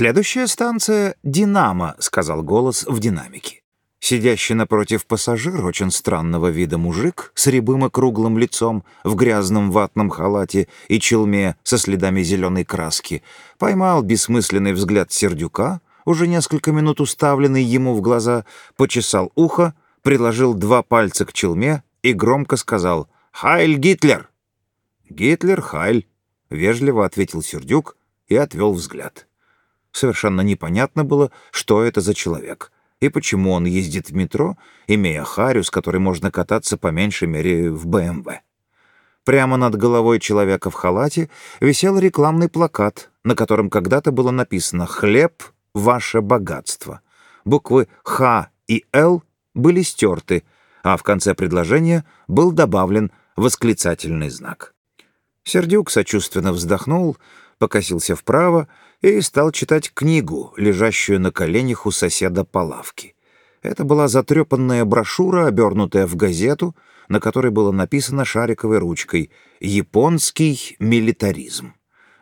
«Следующая станция — «Динамо», — сказал голос в динамике. Сидящий напротив пассажир, очень странного вида мужик, с рябым и круглым лицом, в грязном ватном халате и челме со следами зеленой краски, поймал бессмысленный взгляд Сердюка, уже несколько минут уставленный ему в глаза, почесал ухо, приложил два пальца к челме и громко сказал «Хайль Гитлер!» «Гитлер, Хайль!» — вежливо ответил Сердюк и отвел взгляд. Совершенно непонятно было, что это за человек — и почему он ездит в метро, имея Харю, с которой можно кататься по меньшей мере в БМВ. Прямо над головой человека в халате висел рекламный плакат, на котором когда-то было написано «Хлеб — ваше богатство». Буквы «Х» и «Л» были стерты, а в конце предложения был добавлен восклицательный знак. Сердюк сочувственно вздохнул, покосился вправо и стал читать книгу, лежащую на коленях у соседа по лавке. Это была затрепанная брошюра, обернутая в газету, на которой было написано шариковой ручкой «Японский милитаризм».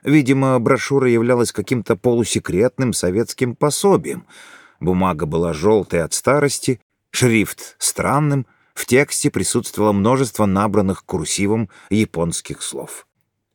Видимо, брошюра являлась каким-то полусекретным советским пособием. Бумага была желтой от старости, шрифт странным, в тексте присутствовало множество набранных курсивом японских слов.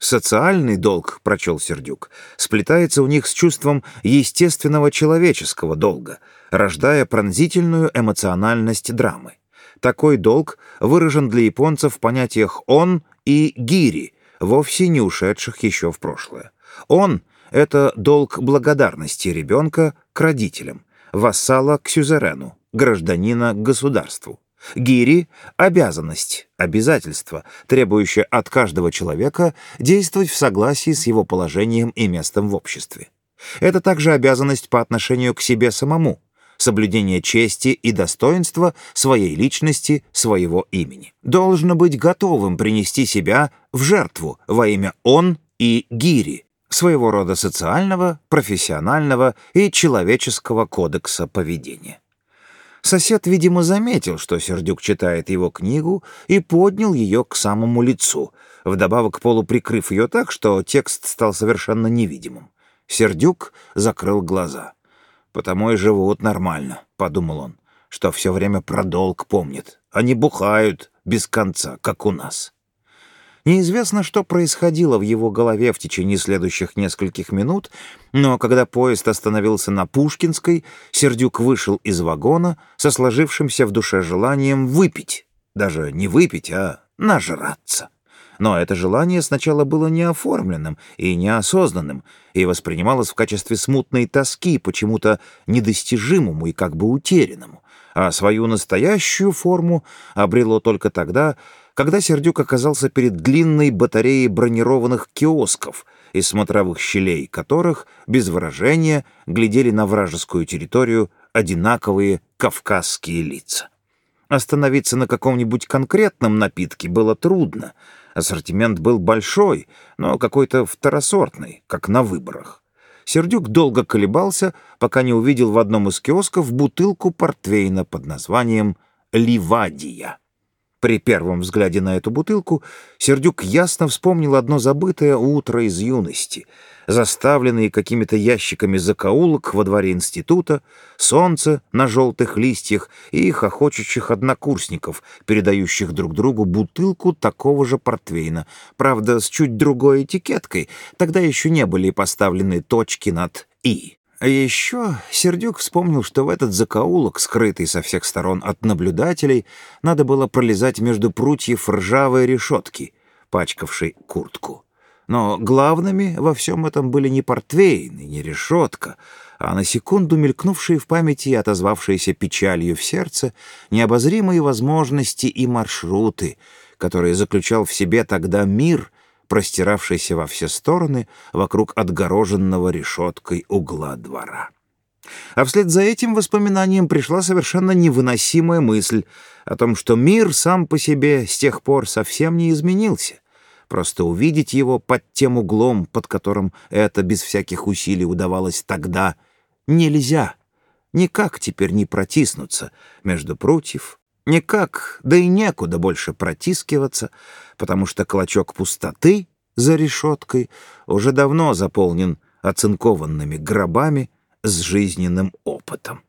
«Социальный долг», — прочел Сердюк, — «сплетается у них с чувством естественного человеческого долга, рождая пронзительную эмоциональность драмы. Такой долг выражен для японцев в понятиях «он» и «гири», вовсе не ушедших еще в прошлое. «Он» — это долг благодарности ребенка к родителям, вассала к сюзерену, гражданина к государству. Гири — обязанность, обязательство, требующее от каждого человека действовать в согласии с его положением и местом в обществе. Это также обязанность по отношению к себе самому, соблюдение чести и достоинства своей личности, своего имени. Должно быть готовым принести себя в жертву во имя «он» и «гири», своего рода социального, профессионального и человеческого кодекса поведения. Сосед, видимо, заметил, что Сердюк читает его книгу, и поднял ее к самому лицу, вдобавок полуприкрыв ее так, что текст стал совершенно невидимым. Сердюк закрыл глаза. «Потому и живут нормально», — подумал он, — «что все время про долг помнят. Они бухают без конца, как у нас». Неизвестно, что происходило в его голове в течение следующих нескольких минут, но когда поезд остановился на Пушкинской, Сердюк вышел из вагона со сложившимся в душе желанием выпить. Даже не выпить, а нажраться. Но это желание сначала было неоформленным и неосознанным, и воспринималось в качестве смутной тоски, почему-то недостижимому и как бы утерянному, а свою настоящую форму обрело только тогда, когда Сердюк оказался перед длинной батареей бронированных киосков, из смотровых щелей которых, без выражения, глядели на вражескую территорию одинаковые кавказские лица. Остановиться на каком-нибудь конкретном напитке было трудно. Ассортимент был большой, но какой-то второсортный, как на выборах. Сердюк долго колебался, пока не увидел в одном из киосков бутылку портвейна под названием «Ливадия». При первом взгляде на эту бутылку Сердюк ясно вспомнил одно забытое утро из юности, заставленные какими-то ящиками закоулок во дворе института, солнце на желтых листьях и хохочущих однокурсников, передающих друг другу бутылку такого же портвейна, правда, с чуть другой этикеткой, тогда еще не были поставлены точки над «и». А еще Сердюк вспомнил, что в этот закоулок, скрытый со всех сторон от наблюдателей, надо было пролезать между прутьев ржавой решетки, пачкавшей куртку. Но главными во всем этом были не портвейн и не решетка, а на секунду мелькнувшие в памяти и отозвавшиеся печалью в сердце необозримые возможности и маршруты, которые заключал в себе тогда мир — простиравшийся во все стороны вокруг отгороженного решеткой угла двора. А вслед за этим воспоминанием пришла совершенно невыносимая мысль о том, что мир сам по себе с тех пор совсем не изменился. Просто увидеть его под тем углом, под которым это без всяких усилий удавалось тогда, нельзя. Никак теперь не протиснуться между прутьев, Никак, да и некуда больше протискиваться, потому что клочок пустоты за решеткой уже давно заполнен оцинкованными гробами, с жизненным опытом.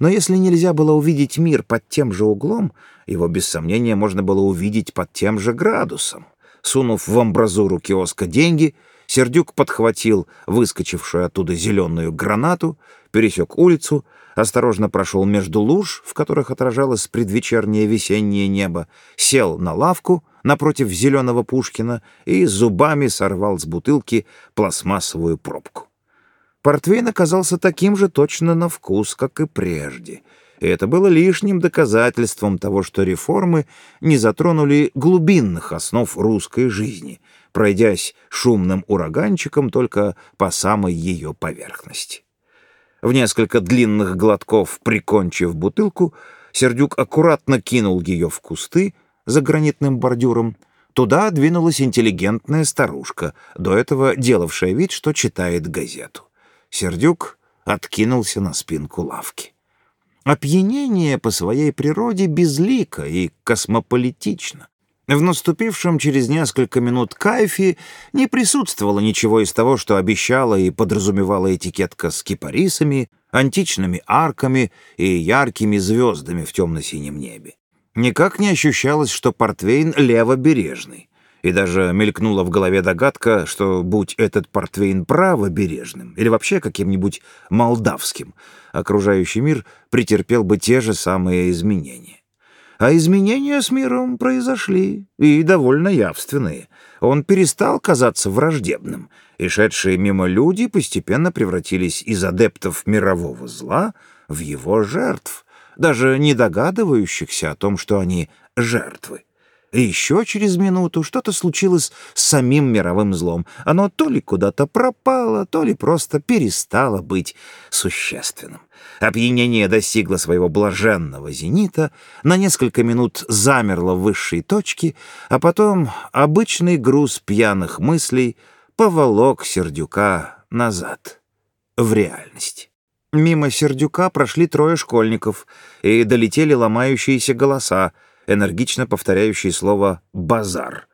Но если нельзя было увидеть мир под тем же углом, его без сомнения можно было увидеть под тем же градусом. Сунув в амбразуру киоска деньги, Сердюк подхватил выскочившую оттуда зеленую гранату, пересек улицу, осторожно прошел между луж, в которых отражалось предвечернее весеннее небо, сел на лавку напротив зеленого Пушкина и зубами сорвал с бутылки пластмассовую пробку. Портвейн оказался таким же точно на вкус, как и прежде. И это было лишним доказательством того, что реформы не затронули глубинных основ русской жизни, пройдясь шумным ураганчиком только по самой ее поверхности. В несколько длинных глотков прикончив бутылку, Сердюк аккуратно кинул ее в кусты за гранитным бордюром. Туда двинулась интеллигентная старушка, до этого делавшая вид, что читает газету. Сердюк откинулся на спинку лавки. Опьянение по своей природе безлико и космополитично. В наступившем через несколько минут кайфе не присутствовало ничего из того, что обещала и подразумевала этикетка с кипарисами, античными арками и яркими звездами в темно-синем небе. Никак не ощущалось, что портвейн левобережный. И даже мелькнула в голове догадка, что будь этот портвейн правобережным или вообще каким-нибудь молдавским, окружающий мир претерпел бы те же самые изменения. А изменения с миром произошли, и довольно явственные. Он перестал казаться враждебным, и шедшие мимо люди постепенно превратились из адептов мирового зла в его жертв, даже не догадывающихся о том, что они жертвы. И еще через минуту что-то случилось с самим мировым злом. Оно то ли куда-то пропало, то ли просто перестало быть существенным. Опьянение достигло своего блаженного зенита, на несколько минут замерло в высшей точке, а потом обычный груз пьяных мыслей поволок Сердюка назад, в реальность. Мимо Сердюка прошли трое школьников и долетели ломающиеся голоса, энергично повторяющие слово «базар».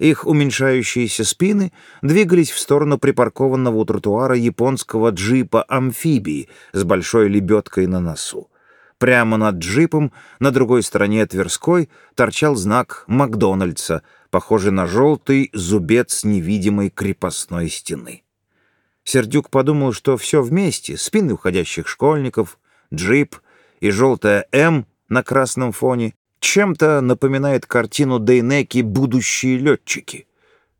Их уменьшающиеся спины двигались в сторону припаркованного у тротуара японского джипа-амфибии с большой лебедкой на носу. Прямо над джипом, на другой стороне Тверской, торчал знак Макдональдса, похожий на желтый зубец невидимой крепостной стены. Сердюк подумал, что все вместе — спины уходящих школьников, джип и желтая «М» на красном фоне чем-то напоминает картину Дейнеки «Будущие летчики».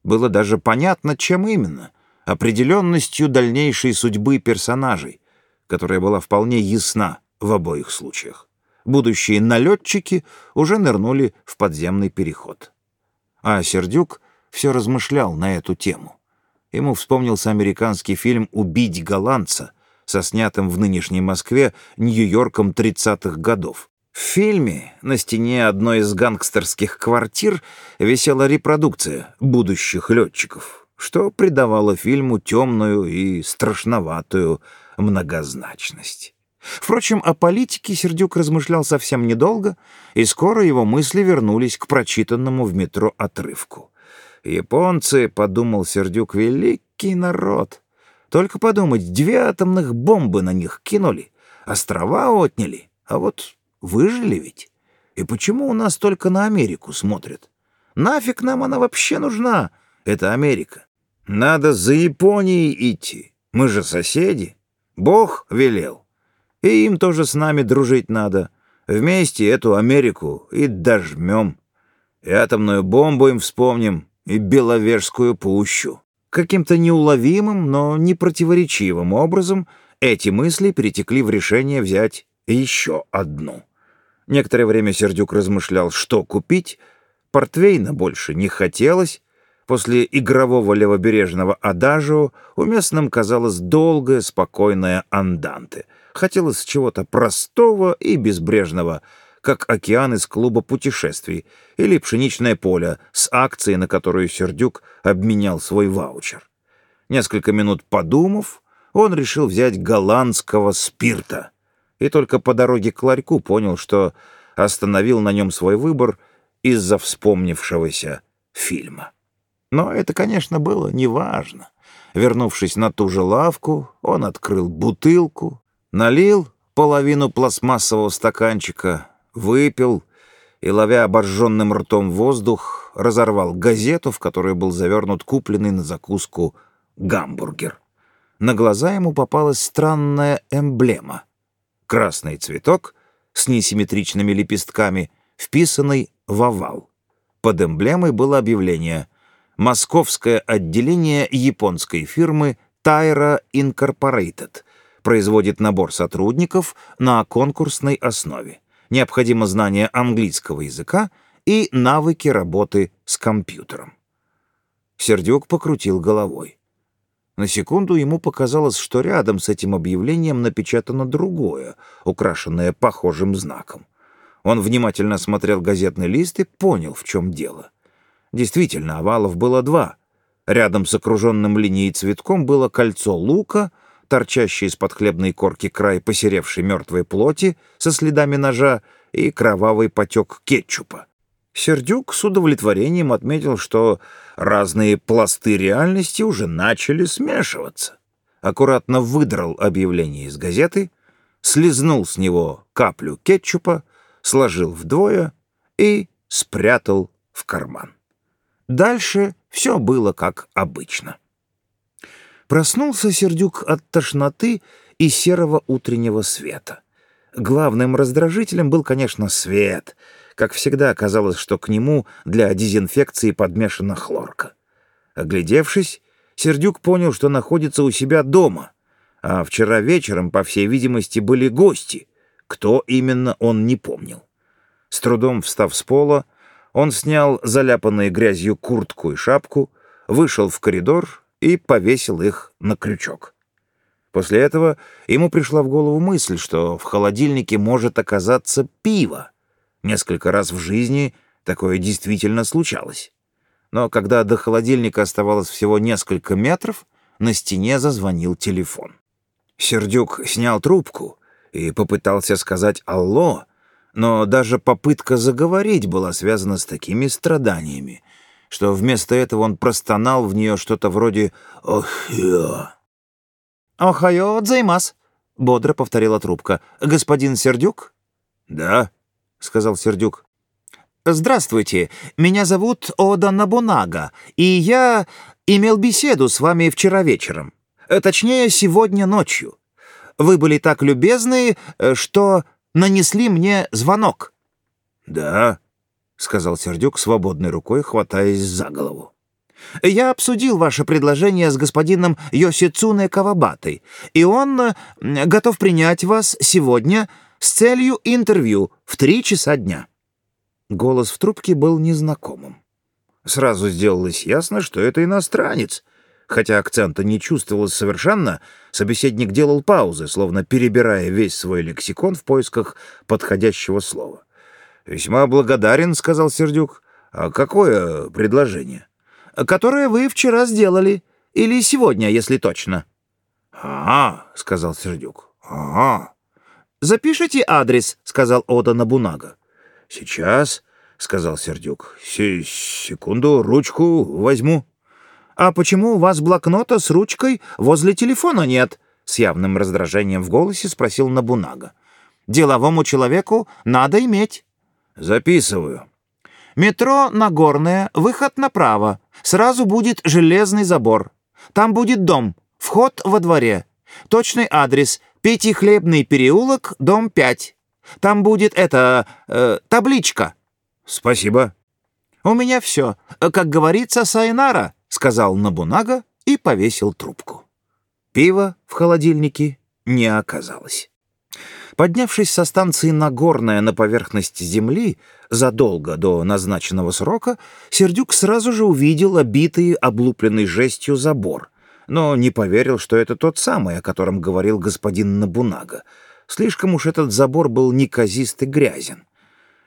Было даже понятно, чем именно — определенностью дальнейшей судьбы персонажей, которая была вполне ясна в обоих случаях. Будущие налетчики уже нырнули в подземный переход. А Сердюк все размышлял на эту тему. Ему вспомнился американский фильм «Убить голландца», со снятым в нынешней Москве Нью-Йорком 30-х годов. В фильме на стене одной из гангстерских квартир висела репродукция будущих летчиков, что придавало фильму темную и страшноватую многозначность. Впрочем, о политике Сердюк размышлял совсем недолго, и скоро его мысли вернулись к прочитанному в метро отрывку. «Японцы», — подумал Сердюк, — «великий народ. Только подумать, две атомных бомбы на них кинули, острова отняли, а вот Выжили ведь? И почему у нас только на Америку смотрят? Нафиг нам она вообще нужна, Это Америка? Надо за Японией идти. Мы же соседи. Бог велел. И им тоже с нами дружить надо. Вместе эту Америку и дожмем. И атомную бомбу им вспомним, и Беловежскую пущу. Каким-то неуловимым, но не противоречивым образом эти мысли перетекли в решение взять еще одну. Некоторое время Сердюк размышлял, что купить. Портвейна больше не хотелось. После игрового левобережного адажио уместным казалось долгое, спокойное анданте. Хотелось чего-то простого и безбрежного, как океан из клуба путешествий или пшеничное поле с акцией, на которую Сердюк обменял свой ваучер. Несколько минут подумав, он решил взять голландского спирта — и только по дороге к ларьку понял, что остановил на нем свой выбор из-за вспомнившегося фильма. Но это, конечно, было неважно. Вернувшись на ту же лавку, он открыл бутылку, налил половину пластмассового стаканчика, выпил и, ловя обожженным ртом воздух, разорвал газету, в которой был завернут купленный на закуску гамбургер. На глаза ему попалась странная эмблема. Красный цветок с несимметричными лепестками, вписанный в овал. Под эмблемой было объявление «Московское отделение японской фирмы Tyra Incorporated» производит набор сотрудников на конкурсной основе. Необходимо знание английского языка и навыки работы с компьютером. Сердюк покрутил головой. На секунду ему показалось, что рядом с этим объявлением напечатано другое, украшенное похожим знаком. Он внимательно смотрел газетный лист и понял, в чем дело. Действительно, овалов было два. Рядом с окруженным линией цветком было кольцо лука, торчащий из-под хлебной корки край посеревшей мертвой плоти со следами ножа и кровавый потек кетчупа. Сердюк с удовлетворением отметил, что разные пласты реальности уже начали смешиваться. Аккуратно выдрал объявление из газеты, слезнул с него каплю кетчупа, сложил вдвое и спрятал в карман. Дальше все было как обычно. Проснулся Сердюк от тошноты и серого утреннего света. Главным раздражителем был, конечно, свет. Как всегда, оказалось, что к нему для дезинфекции подмешана хлорка. Оглядевшись, Сердюк понял, что находится у себя дома, а вчера вечером, по всей видимости, были гости, кто именно, он не помнил. С трудом встав с пола, он снял заляпанные грязью куртку и шапку, вышел в коридор и повесил их на крючок. После этого ему пришла в голову мысль, что в холодильнике может оказаться пиво. Несколько раз в жизни такое действительно случалось. Но когда до холодильника оставалось всего несколько метров, на стене зазвонил телефон. Сердюк снял трубку и попытался сказать «Алло», но даже попытка заговорить была связана с такими страданиями, что вместо этого он простонал в нее что-то вроде «Охио». «Охайо дзаймас», — бодро повторила трубка. «Господин Сердюк?» «Да», — сказал Сердюк. «Здравствуйте, меня зовут Ода Набунага, и я имел беседу с вами вчера вечером. Точнее, сегодня ночью. Вы были так любезны, э, что нанесли мне звонок». «Да», — сказал Сердюк свободной рукой, хватаясь за голову. «Я обсудил ваше предложение с господином Йосицуне Кавабатой, и он э, готов принять вас сегодня с целью интервью в три часа дня». Голос в трубке был незнакомым. Сразу сделалось ясно, что это иностранец — Хотя акцента не чувствовалось совершенно, собеседник делал паузы, словно перебирая весь свой лексикон в поисках подходящего слова. «Весьма благодарен», — сказал Сердюк. «А какое предложение?» «Которое вы вчера сделали. Или сегодня, если точно». «Ага», — сказал Сердюк. «Ага». «Запишите адрес», — сказал Ода Набунага. «Сейчас», — сказал Сердюк. «Секунду, ручку возьму». «А почему у вас блокнота с ручкой возле телефона нет?» С явным раздражением в голосе спросил Набунага. «Деловому человеку надо иметь». «Записываю». «Метро Нагорное, выход направо. Сразу будет железный забор. Там будет дом, вход во дворе. Точный адрес — Пятихлебный переулок, дом 5. Там будет это... Э, табличка». «Спасибо». «У меня все. Как говорится, сайнара» сказал Набунага и повесил трубку. Пива в холодильнике не оказалось. Поднявшись со станции Нагорная на поверхность земли задолго до назначенного срока, Сердюк сразу же увидел обитый облупленный жестью забор, но не поверил, что это тот самый, о котором говорил господин Набунага. Слишком уж этот забор был неказист и грязен.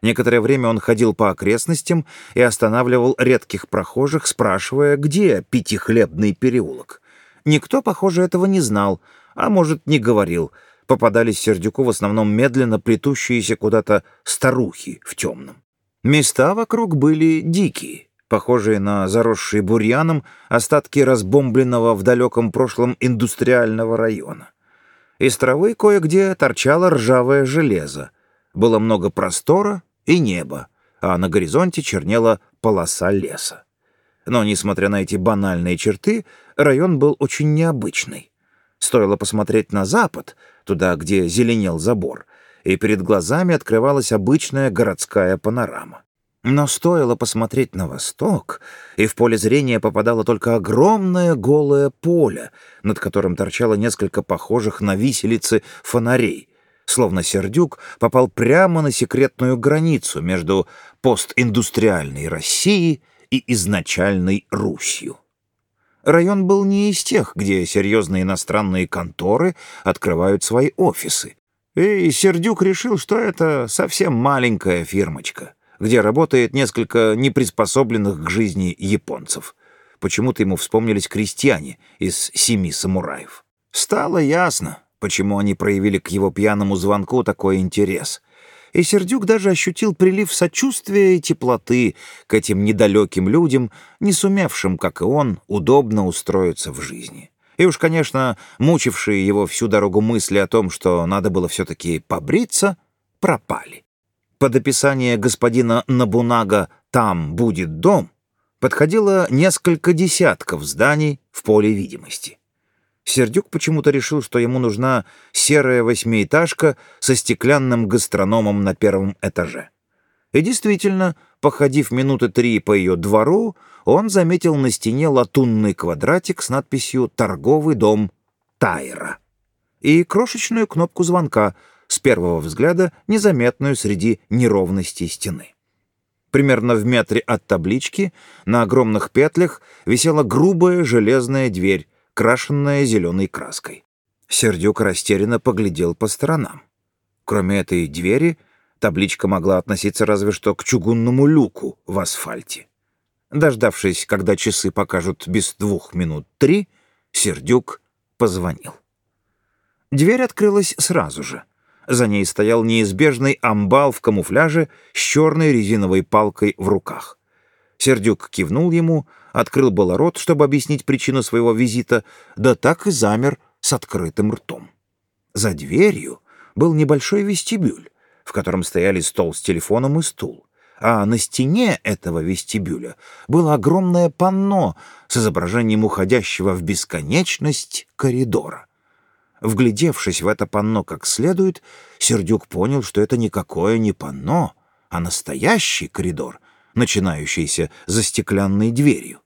Некоторое время он ходил по окрестностям и останавливал редких прохожих, спрашивая, где Пятихлебный переулок. Никто, похоже, этого не знал, а может, не говорил. Попадались Сердюку в основном медленно плетущиеся куда-то старухи в темном. Места вокруг были дикие. похожие на заросшие бурьяном остатки разбомбленного в далеком прошлом индустриального района. Из травы кое-где торчало ржавое железо. Было много простора и неба, а на горизонте чернела полоса леса. Но, несмотря на эти банальные черты, район был очень необычный. Стоило посмотреть на запад, туда, где зеленел забор, и перед глазами открывалась обычная городская панорама. Но стоило посмотреть на восток, и в поле зрения попадало только огромное голое поле, над которым торчало несколько похожих на виселицы фонарей, словно Сердюк попал прямо на секретную границу между постиндустриальной Россией и изначальной Русью. Район был не из тех, где серьезные иностранные конторы открывают свои офисы. И Сердюк решил, что это совсем маленькая фирмочка, где работает несколько неприспособленных к жизни японцев. Почему-то ему вспомнились крестьяне из «Семи самураев». Стало ясно, почему они проявили к его пьяному звонку такой интерес — и Сердюк даже ощутил прилив сочувствия и теплоты к этим недалеким людям, не сумевшим, как и он, удобно устроиться в жизни. И уж, конечно, мучившие его всю дорогу мысли о том, что надо было все-таки побриться, пропали. Под описание господина Набунага «Там будет дом» подходило несколько десятков зданий в поле видимости. Сердюк почему-то решил, что ему нужна серая восьмиэтажка со стеклянным гастрономом на первом этаже. И действительно, походив минуты три по ее двору, он заметил на стене латунный квадратик с надписью «Торговый дом Тайра» и крошечную кнопку звонка, с первого взгляда незаметную среди неровностей стены. Примерно в метре от таблички на огромных петлях висела грубая железная дверь, крашенная зеленой краской. Сердюк растерянно поглядел по сторонам. Кроме этой двери, табличка могла относиться разве что к чугунному люку в асфальте. Дождавшись, когда часы покажут без двух минут три, Сердюк позвонил. Дверь открылась сразу же. За ней стоял неизбежный амбал в камуфляже с черной резиновой палкой в руках. Сердюк кивнул ему, открыл было рот, чтобы объяснить причину своего визита, да так и замер с открытым ртом. За дверью был небольшой вестибюль, в котором стояли стол с телефоном и стул, а на стене этого вестибюля было огромное панно с изображением уходящего в бесконечность коридора. Вглядевшись в это панно как следует, Сердюк понял, что это никакое не панно, а настоящий коридор, начинающийся за стеклянной дверью.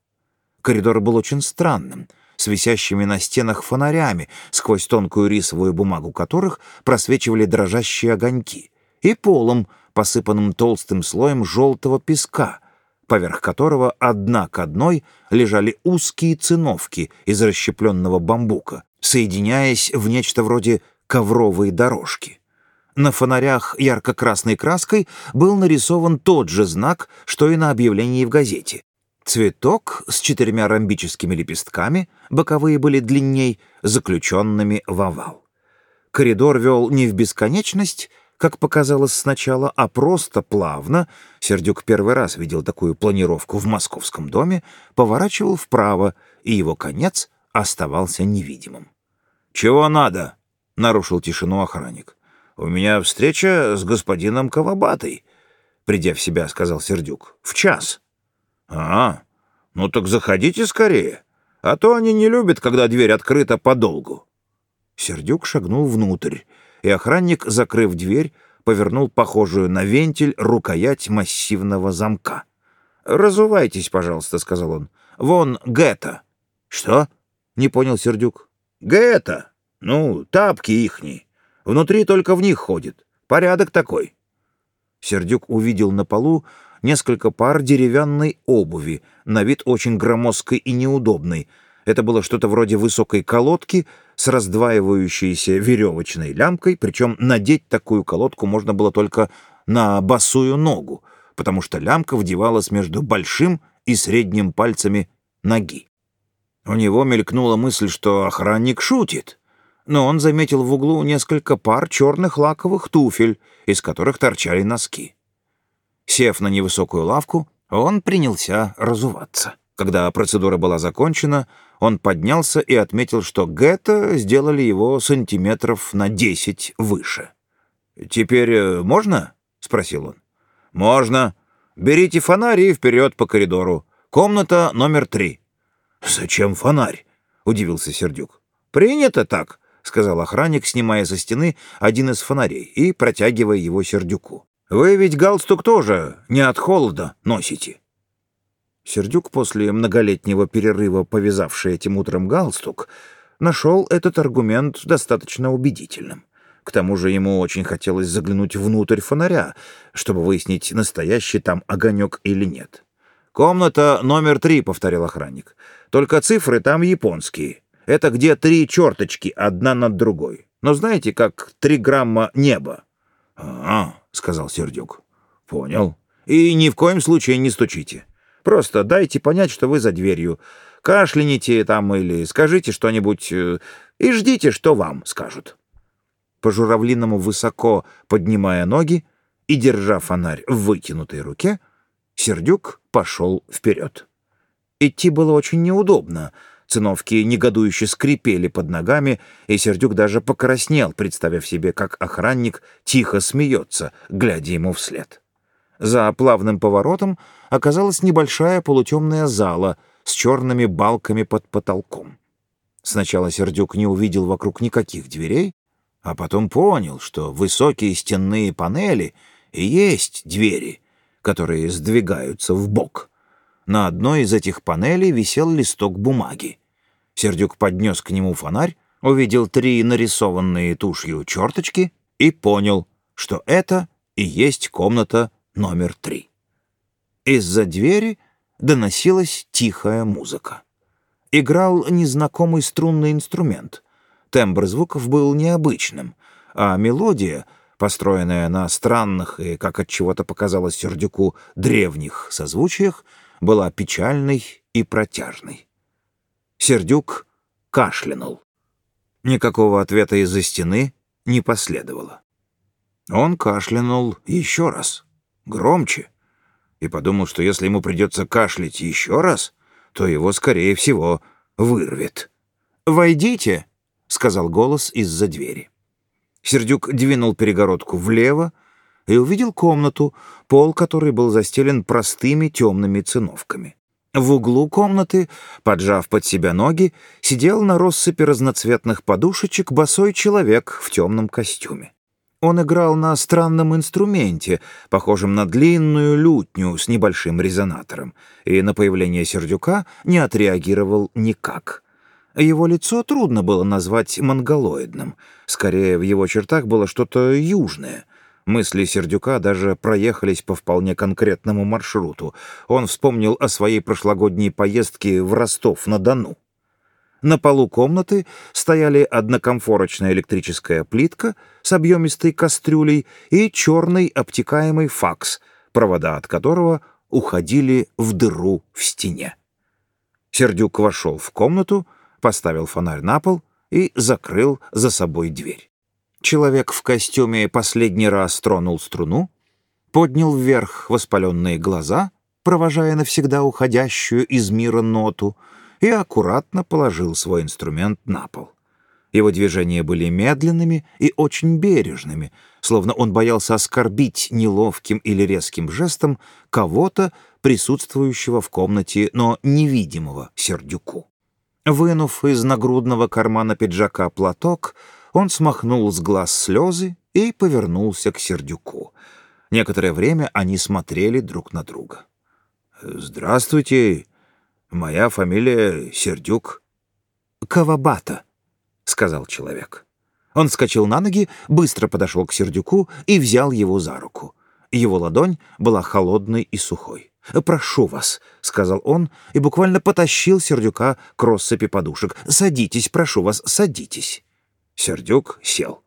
Коридор был очень странным, с висящими на стенах фонарями, сквозь тонкую рисовую бумагу которых просвечивали дрожащие огоньки, и полом, посыпанным толстым слоем желтого песка, поверх которого одна к одной лежали узкие циновки из расщепленного бамбука, соединяясь в нечто вроде ковровой дорожки. На фонарях ярко-красной краской был нарисован тот же знак, что и на объявлении в газете. Цветок с четырьмя ромбическими лепестками, боковые были длинней, заключенными в овал. Коридор вел не в бесконечность, как показалось сначала, а просто плавно, Сердюк первый раз видел такую планировку в московском доме, поворачивал вправо, и его конец оставался невидимым. «Чего надо?» — нарушил тишину охранник. «У меня встреча с господином Кавабатой», — придя в себя, сказал Сердюк. «В час». «А, ну так заходите скорее, а то они не любят, когда дверь открыта подолгу». Сердюк шагнул внутрь, и охранник, закрыв дверь, повернул похожую на вентиль рукоять массивного замка. «Разувайтесь, пожалуйста», — сказал он. «Вон Гетта». «Что?» — не понял Сердюк. «Гетта. Ну, тапки ихние. Внутри только в них ходит. Порядок такой». Сердюк увидел на полу несколько пар деревянной обуви, на вид очень громоздкой и неудобной. Это было что-то вроде высокой колодки с раздваивающейся веревочной лямкой, причем надеть такую колодку можно было только на босую ногу, потому что лямка вдевалась между большим и средним пальцами ноги. У него мелькнула мысль, что охранник шутит, но он заметил в углу несколько пар черных лаковых туфель, из которых торчали носки. Сев на невысокую лавку, Он принялся разуваться. Когда процедура была закончена, он поднялся и отметил, что Гетто сделали его сантиметров на десять выше. «Теперь э, можно?» — спросил он. «Можно. Берите фонарь и вперед по коридору. Комната номер три». «Зачем фонарь?» — удивился Сердюк. «Принято так», — сказал охранник, снимая со стены один из фонарей и протягивая его Сердюку. «Вы ведь галстук тоже не от холода носите». Сердюк, после многолетнего перерыва, повязавший этим утром галстук, нашел этот аргумент достаточно убедительным. К тому же ему очень хотелось заглянуть внутрь фонаря, чтобы выяснить, настоящий там огонек или нет. «Комната номер три», — повторил охранник. «Только цифры там японские. Это где три черточки, одна над другой. Но знаете, как три грамма неба?» «А, — сказал Сердюк. «Понял. И ни в коем случае не стучите. Просто дайте понять, что вы за дверью. Кашляните там или скажите что-нибудь э, и ждите, что вам скажут». По журавлиному высоко поднимая ноги и держа фонарь в вытянутой руке, Сердюк пошел вперед. Идти было очень неудобно. Циновки негодующе скрипели под ногами, и Сердюк даже покраснел, представив себе, как охранник тихо смеется, глядя ему вслед. За плавным поворотом оказалась небольшая полутемная зала с черными балками под потолком. Сначала Сердюк не увидел вокруг никаких дверей, а потом понял, что высокие стенные панели и есть двери, которые сдвигаются в бок. На одной из этих панелей висел листок бумаги. Сердюк поднес к нему фонарь, увидел три нарисованные тушью черточки и понял, что это и есть комната номер три. Из-за двери доносилась тихая музыка. Играл незнакомый струнный инструмент. Тембр звуков был необычным, а мелодия, построенная на странных и, как от чего-то показалось Сердюку, древних созвучиях, была печальной и протяжной. Сердюк кашлянул. Никакого ответа из-за стены не последовало. Он кашлянул еще раз громче, и подумал, что если ему придется кашлять еще раз, то его, скорее всего, вырвет. «Войдите», — сказал голос из-за двери. Сердюк двинул перегородку влево и увидел комнату, пол которой был застелен простыми темными циновками. В углу комнаты, поджав под себя ноги, сидел на россыпи разноцветных подушечек босой человек в темном костюме. Он играл на странном инструменте, похожем на длинную лютню с небольшим резонатором, и на появление Сердюка не отреагировал никак. Его лицо трудно было назвать монголоидным. Скорее, в его чертах было что-то южное. Мысли Сердюка даже проехались по вполне конкретному маршруту. Он вспомнил о своей прошлогодней поездке в Ростов-на-Дону. На полу комнаты стояли однокомфорочная электрическая плитка с объемистой кастрюлей и черный обтекаемый факс, провода от которого уходили в дыру в стене. Сердюк вошел в комнату, поставил фонарь на пол и закрыл за собой дверь. Человек в костюме последний раз тронул струну, поднял вверх воспаленные глаза, провожая навсегда уходящую из мира ноту — и аккуратно положил свой инструмент на пол. Его движения были медленными и очень бережными, словно он боялся оскорбить неловким или резким жестом кого-то, присутствующего в комнате, но невидимого Сердюку. Вынув из нагрудного кармана пиджака платок, он смахнул с глаз слезы и повернулся к Сердюку. Некоторое время они смотрели друг на друга. «Здравствуйте, Моя фамилия Сердюк. Кавабата, сказал человек. Он вскочил на ноги, быстро подошел к Сердюку и взял его за руку. Его ладонь была холодной и сухой. «Прошу вас», — сказал он и буквально потащил Сердюка к россыпи подушек. «Садитесь, прошу вас, садитесь». Сердюк сел.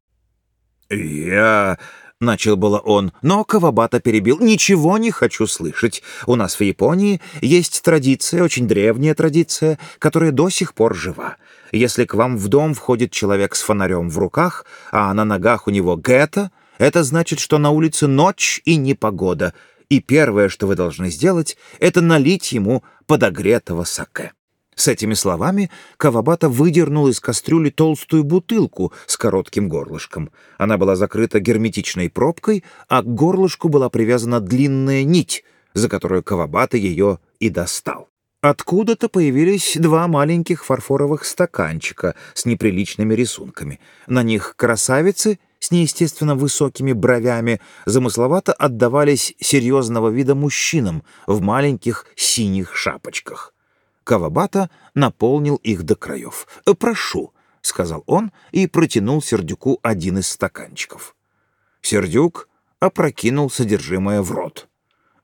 «Я...» — начал было он, но Кавабата перебил. «Ничего не хочу слышать. У нас в Японии есть традиция, очень древняя традиция, которая до сих пор жива. Если к вам в дом входит человек с фонарем в руках, а на ногах у него гетто, это значит, что на улице ночь и непогода, и первое, что вы должны сделать, это налить ему подогретого саке». С этими словами Кавабата выдернул из кастрюли толстую бутылку с коротким горлышком. Она была закрыта герметичной пробкой, а к горлышку была привязана длинная нить, за которую Кавабата ее и достал. Откуда-то появились два маленьких фарфоровых стаканчика с неприличными рисунками. На них красавицы с неестественно высокими бровями замысловато отдавались серьезного вида мужчинам в маленьких синих шапочках. Кавабата наполнил их до краев. «Прошу», — сказал он и протянул Сердюку один из стаканчиков. Сердюк опрокинул содержимое в рот.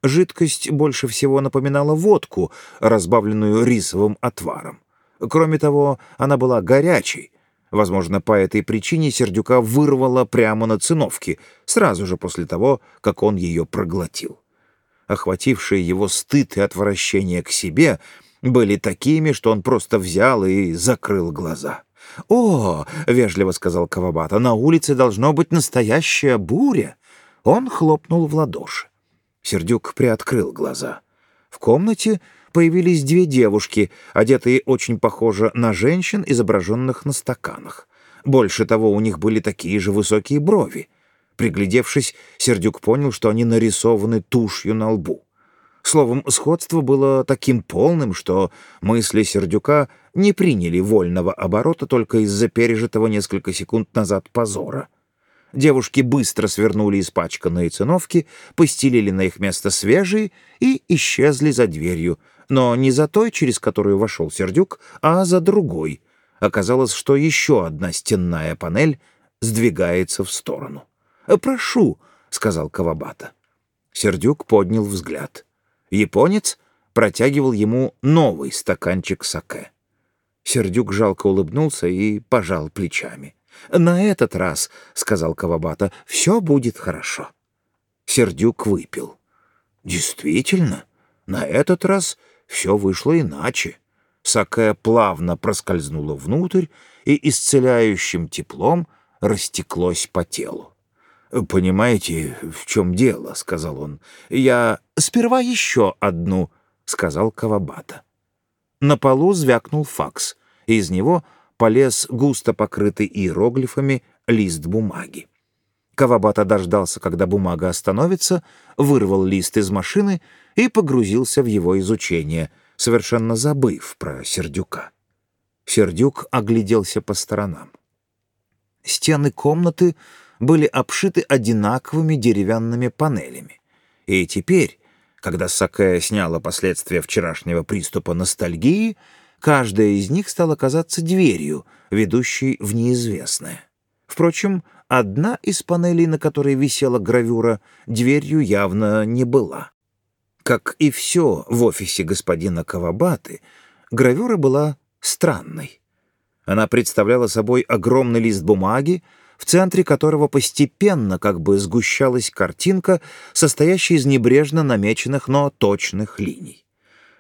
Жидкость больше всего напоминала водку, разбавленную рисовым отваром. Кроме того, она была горячей. Возможно, по этой причине Сердюка вырвала прямо на циновке, сразу же после того, как он ее проглотил. Охватившие его стыд и отвращение к себе были такими, что он просто взял и закрыл глаза. «О!» — вежливо сказал Кавабата. «На улице должно быть настоящая буря!» Он хлопнул в ладоши. Сердюк приоткрыл глаза. В комнате появились две девушки, одетые очень похоже на женщин, изображенных на стаканах. Больше того, у них были такие же высокие брови. Приглядевшись, Сердюк понял, что они нарисованы тушью на лбу. Словом, сходство было таким полным, что мысли Сердюка не приняли вольного оборота только из-за пережитого несколько секунд назад позора. Девушки быстро свернули испачканные циновки, постелили на их место свежие и исчезли за дверью, но не за той, через которую вошел Сердюк, а за другой. Оказалось, что еще одна стенная панель сдвигается в сторону. «Прошу», — сказал Кавабата. Сердюк поднял взгляд. Японец протягивал ему новый стаканчик саке. Сердюк жалко улыбнулся и пожал плечами. «На этот раз, — сказал Кавабата, — все будет хорошо». Сердюк выпил. «Действительно, на этот раз все вышло иначе». Сакэ плавно проскользнуло внутрь и исцеляющим теплом растеклось по телу. «Понимаете, в чем дело?» — сказал он. «Я сперва еще одну», — сказал Кавабата. На полу звякнул факс, и из него — полез густо покрытый иероглифами лист бумаги. Кавабата дождался, когда бумага остановится, вырвал лист из машины и погрузился в его изучение, совершенно забыв про Сердюка. Сердюк огляделся по сторонам. Стены комнаты были обшиты одинаковыми деревянными панелями. И теперь, когда Сакая сняла последствия вчерашнего приступа ностальгии, Каждая из них стала казаться дверью, ведущей в неизвестное. Впрочем, одна из панелей, на которой висела гравюра, дверью явно не была. Как и все в офисе господина Кавабаты, гравюра была странной. Она представляла собой огромный лист бумаги, в центре которого постепенно как бы сгущалась картинка, состоящая из небрежно намеченных, но точных линий.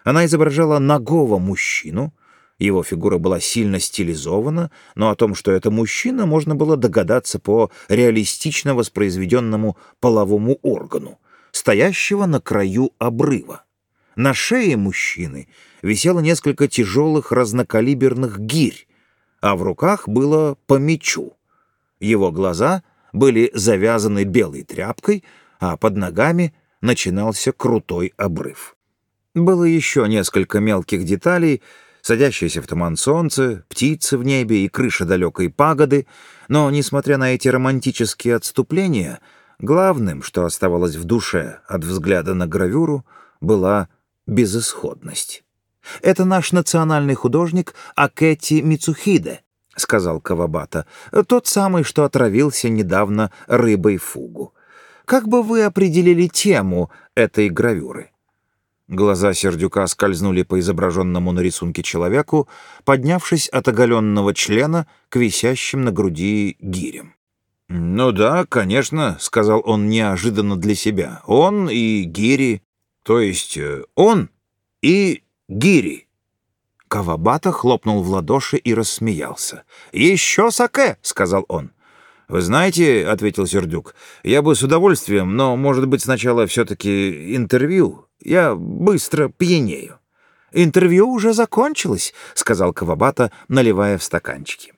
Она изображала нагого мужчину, его фигура была сильно стилизована, но о том, что это мужчина, можно было догадаться по реалистично воспроизведенному половому органу, стоящего на краю обрыва. На шее мужчины висело несколько тяжелых разнокалиберных гирь, а в руках было по мечу. Его глаза были завязаны белой тряпкой, а под ногами начинался крутой обрыв. Было еще несколько мелких деталей, садящееся в туман солнце, птицы в небе и крыша далекой пагоды, но, несмотря на эти романтические отступления, главным, что оставалось в душе от взгляда на гравюру, была безысходность. «Это наш национальный художник Акети Мицухиде», — сказал Кавабата, — «тот самый, что отравился недавно рыбой фугу. Как бы вы определили тему этой гравюры?» Глаза Сердюка скользнули по изображенному на рисунке человеку, поднявшись от оголенного члена к висящим на груди гирям. «Ну да, конечно», — сказал он неожиданно для себя. «Он и гири, то есть э, он и гири». Кавабата хлопнул в ладоши и рассмеялся. «Еще саке», — сказал он. «Вы знаете, — ответил Сердюк, — я бы с удовольствием, но, может быть, сначала все-таки интервью. Я быстро пьянею». «Интервью уже закончилось», — сказал Кавабата, наливая в стаканчики.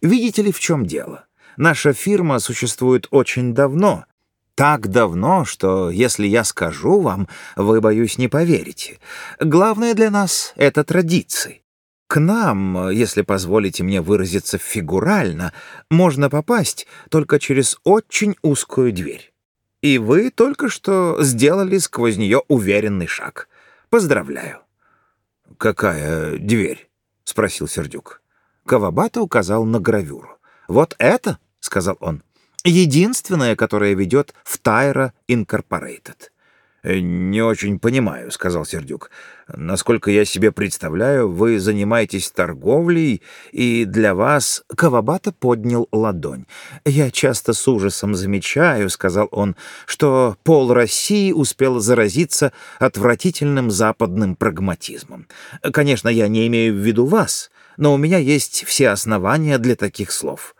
«Видите ли, в чем дело? Наша фирма существует очень давно. Так давно, что, если я скажу вам, вы, боюсь, не поверите. Главное для нас — это традиции. К нам, если позволите мне выразиться фигурально, можно попасть только через очень узкую дверь. И вы только что сделали сквозь нее уверенный шаг. Поздравляю. «Какая дверь?» — спросил Сердюк. Кавабата указал на гравюру. «Вот это, — сказал он, — единственное, которое ведет в Тайра Инкорпорейтед». Э, «Не очень понимаю», — сказал Сердюк. «Насколько я себе представляю, вы занимаетесь торговлей, и для вас...» Кавабата поднял ладонь. «Я часто с ужасом замечаю», — сказал он, «что пол России успел заразиться отвратительным западным прагматизмом. Конечно, я не имею в виду вас, но у меня есть все основания для таких слов».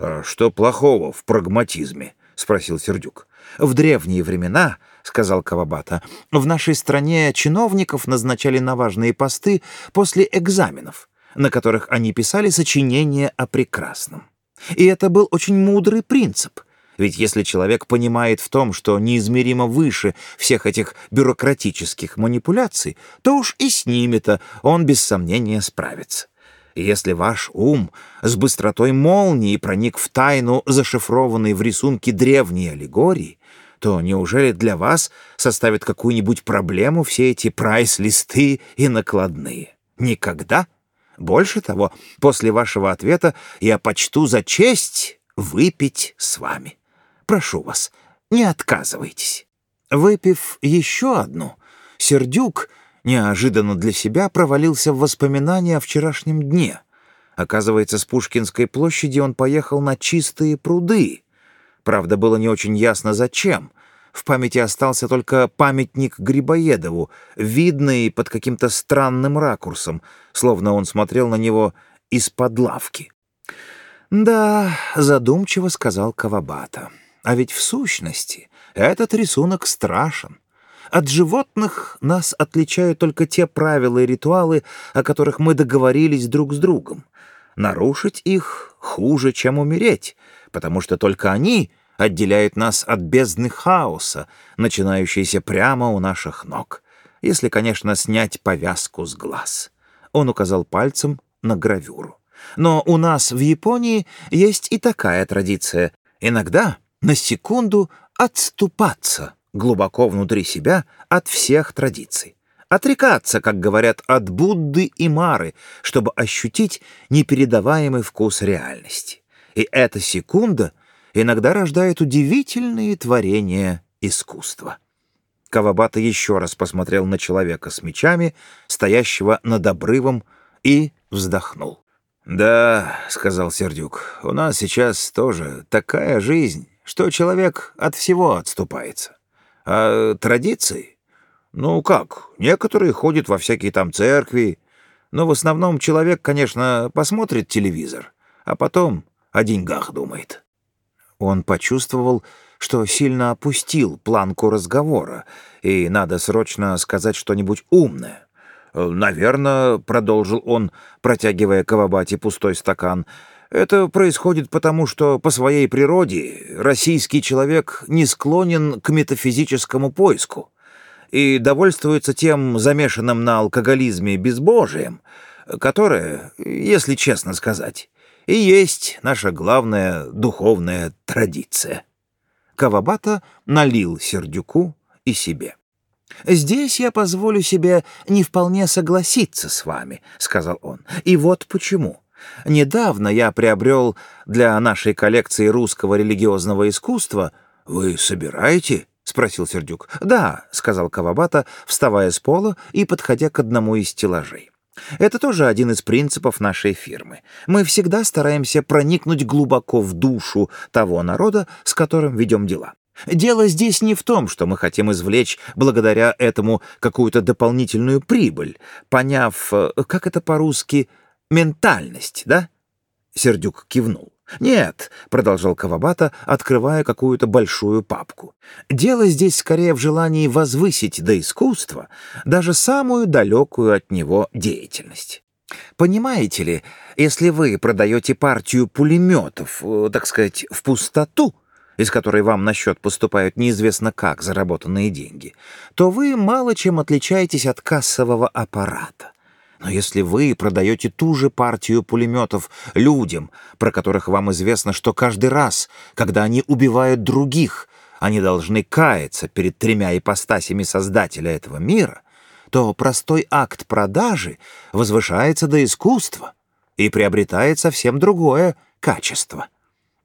«А что плохого в прагматизме?» — спросил Сердюк. «В древние времена...» — сказал Кавабата. «В нашей стране чиновников назначали на важные посты после экзаменов, на которых они писали сочинения о прекрасном. И это был очень мудрый принцип». Ведь если человек понимает в том, что неизмеримо выше всех этих бюрократических манипуляций, то уж и с ними-то он без сомнения справится. И если ваш ум с быстротой молнии проник в тайну, зашифрованной в рисунке древней аллегории, то неужели для вас составят какую-нибудь проблему все эти прайс-листы и накладные? Никогда? Больше того, после вашего ответа я почту за честь выпить с вами. Прошу вас, не отказывайтесь. Выпив еще одну, Сердюк неожиданно для себя провалился в воспоминания о вчерашнем дне. Оказывается, с Пушкинской площади он поехал на чистые пруды, Правда, было не очень ясно, зачем. В памяти остался только памятник Грибоедову, видный под каким-то странным ракурсом, словно он смотрел на него из-под лавки. «Да», — задумчиво сказал Кавабата, — «а ведь в сущности этот рисунок страшен. От животных нас отличают только те правила и ритуалы, о которых мы договорились друг с другом. Нарушить их хуже, чем умереть, потому что только они отделяют нас от бездны хаоса, начинающейся прямо у наших ног, если, конечно, снять повязку с глаз. Он указал пальцем на гравюру. Но у нас в Японии есть и такая традиция. Иногда на секунду отступаться глубоко внутри себя от всех традиций. Отрекаться, как говорят, от Будды и Мары, чтобы ощутить непередаваемый вкус реальности. И эта секунда иногда рождает удивительные творения искусства. Кавабата еще раз посмотрел на человека с мечами, стоящего над обрывом, и вздохнул. «Да», — сказал Сердюк, — «у нас сейчас тоже такая жизнь, что человек от всего отступается. А традиции? Ну как, некоторые ходят во всякие там церкви, но в основном человек, конечно, посмотрит телевизор, а потом о деньгах думает. Он почувствовал, что сильно опустил планку разговора, и надо срочно сказать что-нибудь умное. «Наверное», — продолжил он, протягивая Кавабате пустой стакан, «это происходит потому, что по своей природе российский человек не склонен к метафизическому поиску и довольствуется тем замешанным на алкоголизме безбожием, которое, если честно сказать, и есть наша главная духовная традиция. Кавабата налил Сердюку и себе. «Здесь я позволю себе не вполне согласиться с вами», — сказал он. «И вот почему. Недавно я приобрел для нашей коллекции русского религиозного искусства...» «Вы собираете?» — спросил Сердюк. «Да», — сказал Кавабата, вставая с пола и подходя к одному из стеллажей. Это тоже один из принципов нашей фирмы. Мы всегда стараемся проникнуть глубоко в душу того народа, с которым ведем дела. Дело здесь не в том, что мы хотим извлечь благодаря этому какую-то дополнительную прибыль, поняв, э, как это по-русски, ментальность, да? Сердюк кивнул. «Нет», — продолжал Кавабата, открывая какую-то большую папку. «Дело здесь скорее в желании возвысить до искусства даже самую далекую от него деятельность. Понимаете ли, если вы продаете партию пулеметов, э, так сказать, в пустоту, из которой вам на счет поступают неизвестно как заработанные деньги, то вы мало чем отличаетесь от кассового аппарата. Но если вы продаете ту же партию пулеметов людям, про которых вам известно, что каждый раз, когда они убивают других, они должны каяться перед тремя ипостасями Создателя этого мира, то простой акт продажи возвышается до искусства и приобретает совсем другое качество.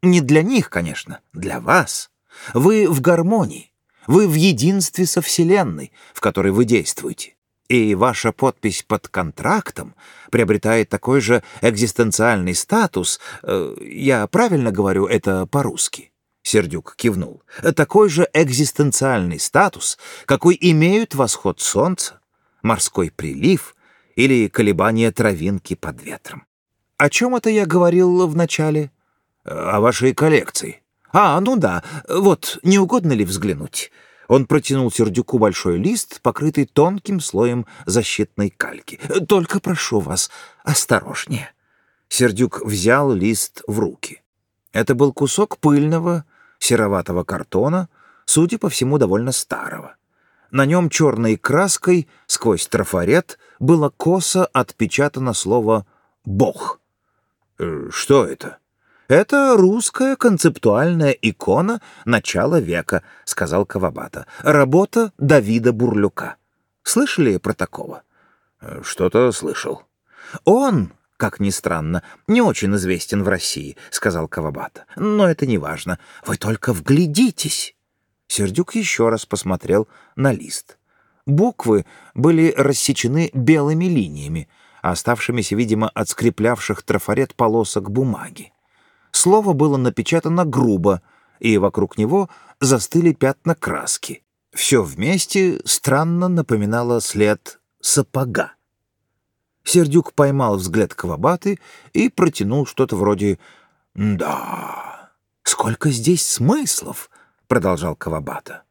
Не для них, конечно, для вас. Вы в гармонии, вы в единстве со Вселенной, в которой вы действуете и ваша подпись под контрактом приобретает такой же экзистенциальный статус, э, я правильно говорю это по-русски?» Сердюк кивнул. «Такой же экзистенциальный статус, какой имеют восход солнца, морской прилив или колебания травинки под ветром. О чем это я говорил вначале? О вашей коллекции. А, ну да, вот, не угодно ли взглянуть?» Он протянул Сердюку большой лист, покрытый тонким слоем защитной кальки. «Только прошу вас, осторожнее». Сердюк взял лист в руки. Это был кусок пыльного, сероватого картона, судя по всему, довольно старого. На нем черной краской сквозь трафарет было косо отпечатано слово «Бог». «Э, «Что это?» «Это русская концептуальная икона начала века», — сказал Кавабата. «Работа Давида Бурлюка. Слышали про такого?» «Э, «Что-то слышал». «Он, как ни странно, не очень известен в России», — сказал Кавабата. «Но это не важно. Вы только вглядитесь». Сердюк еще раз посмотрел на лист. Буквы были рассечены белыми линиями, оставшимися, видимо, от скреплявших трафарет полосок бумаги. Слово было напечатано грубо, и вокруг него застыли пятна краски. Все вместе странно напоминало след сапога. Сердюк поймал взгляд Кавабаты и протянул что-то вроде «Да, сколько здесь смыслов!» — продолжал Кавабата.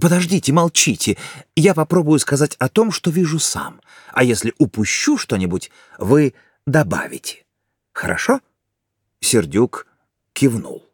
«Подождите, молчите. Я попробую сказать о том, что вижу сам. А если упущу что-нибудь, вы добавите. Хорошо?» Сердюк кивнул.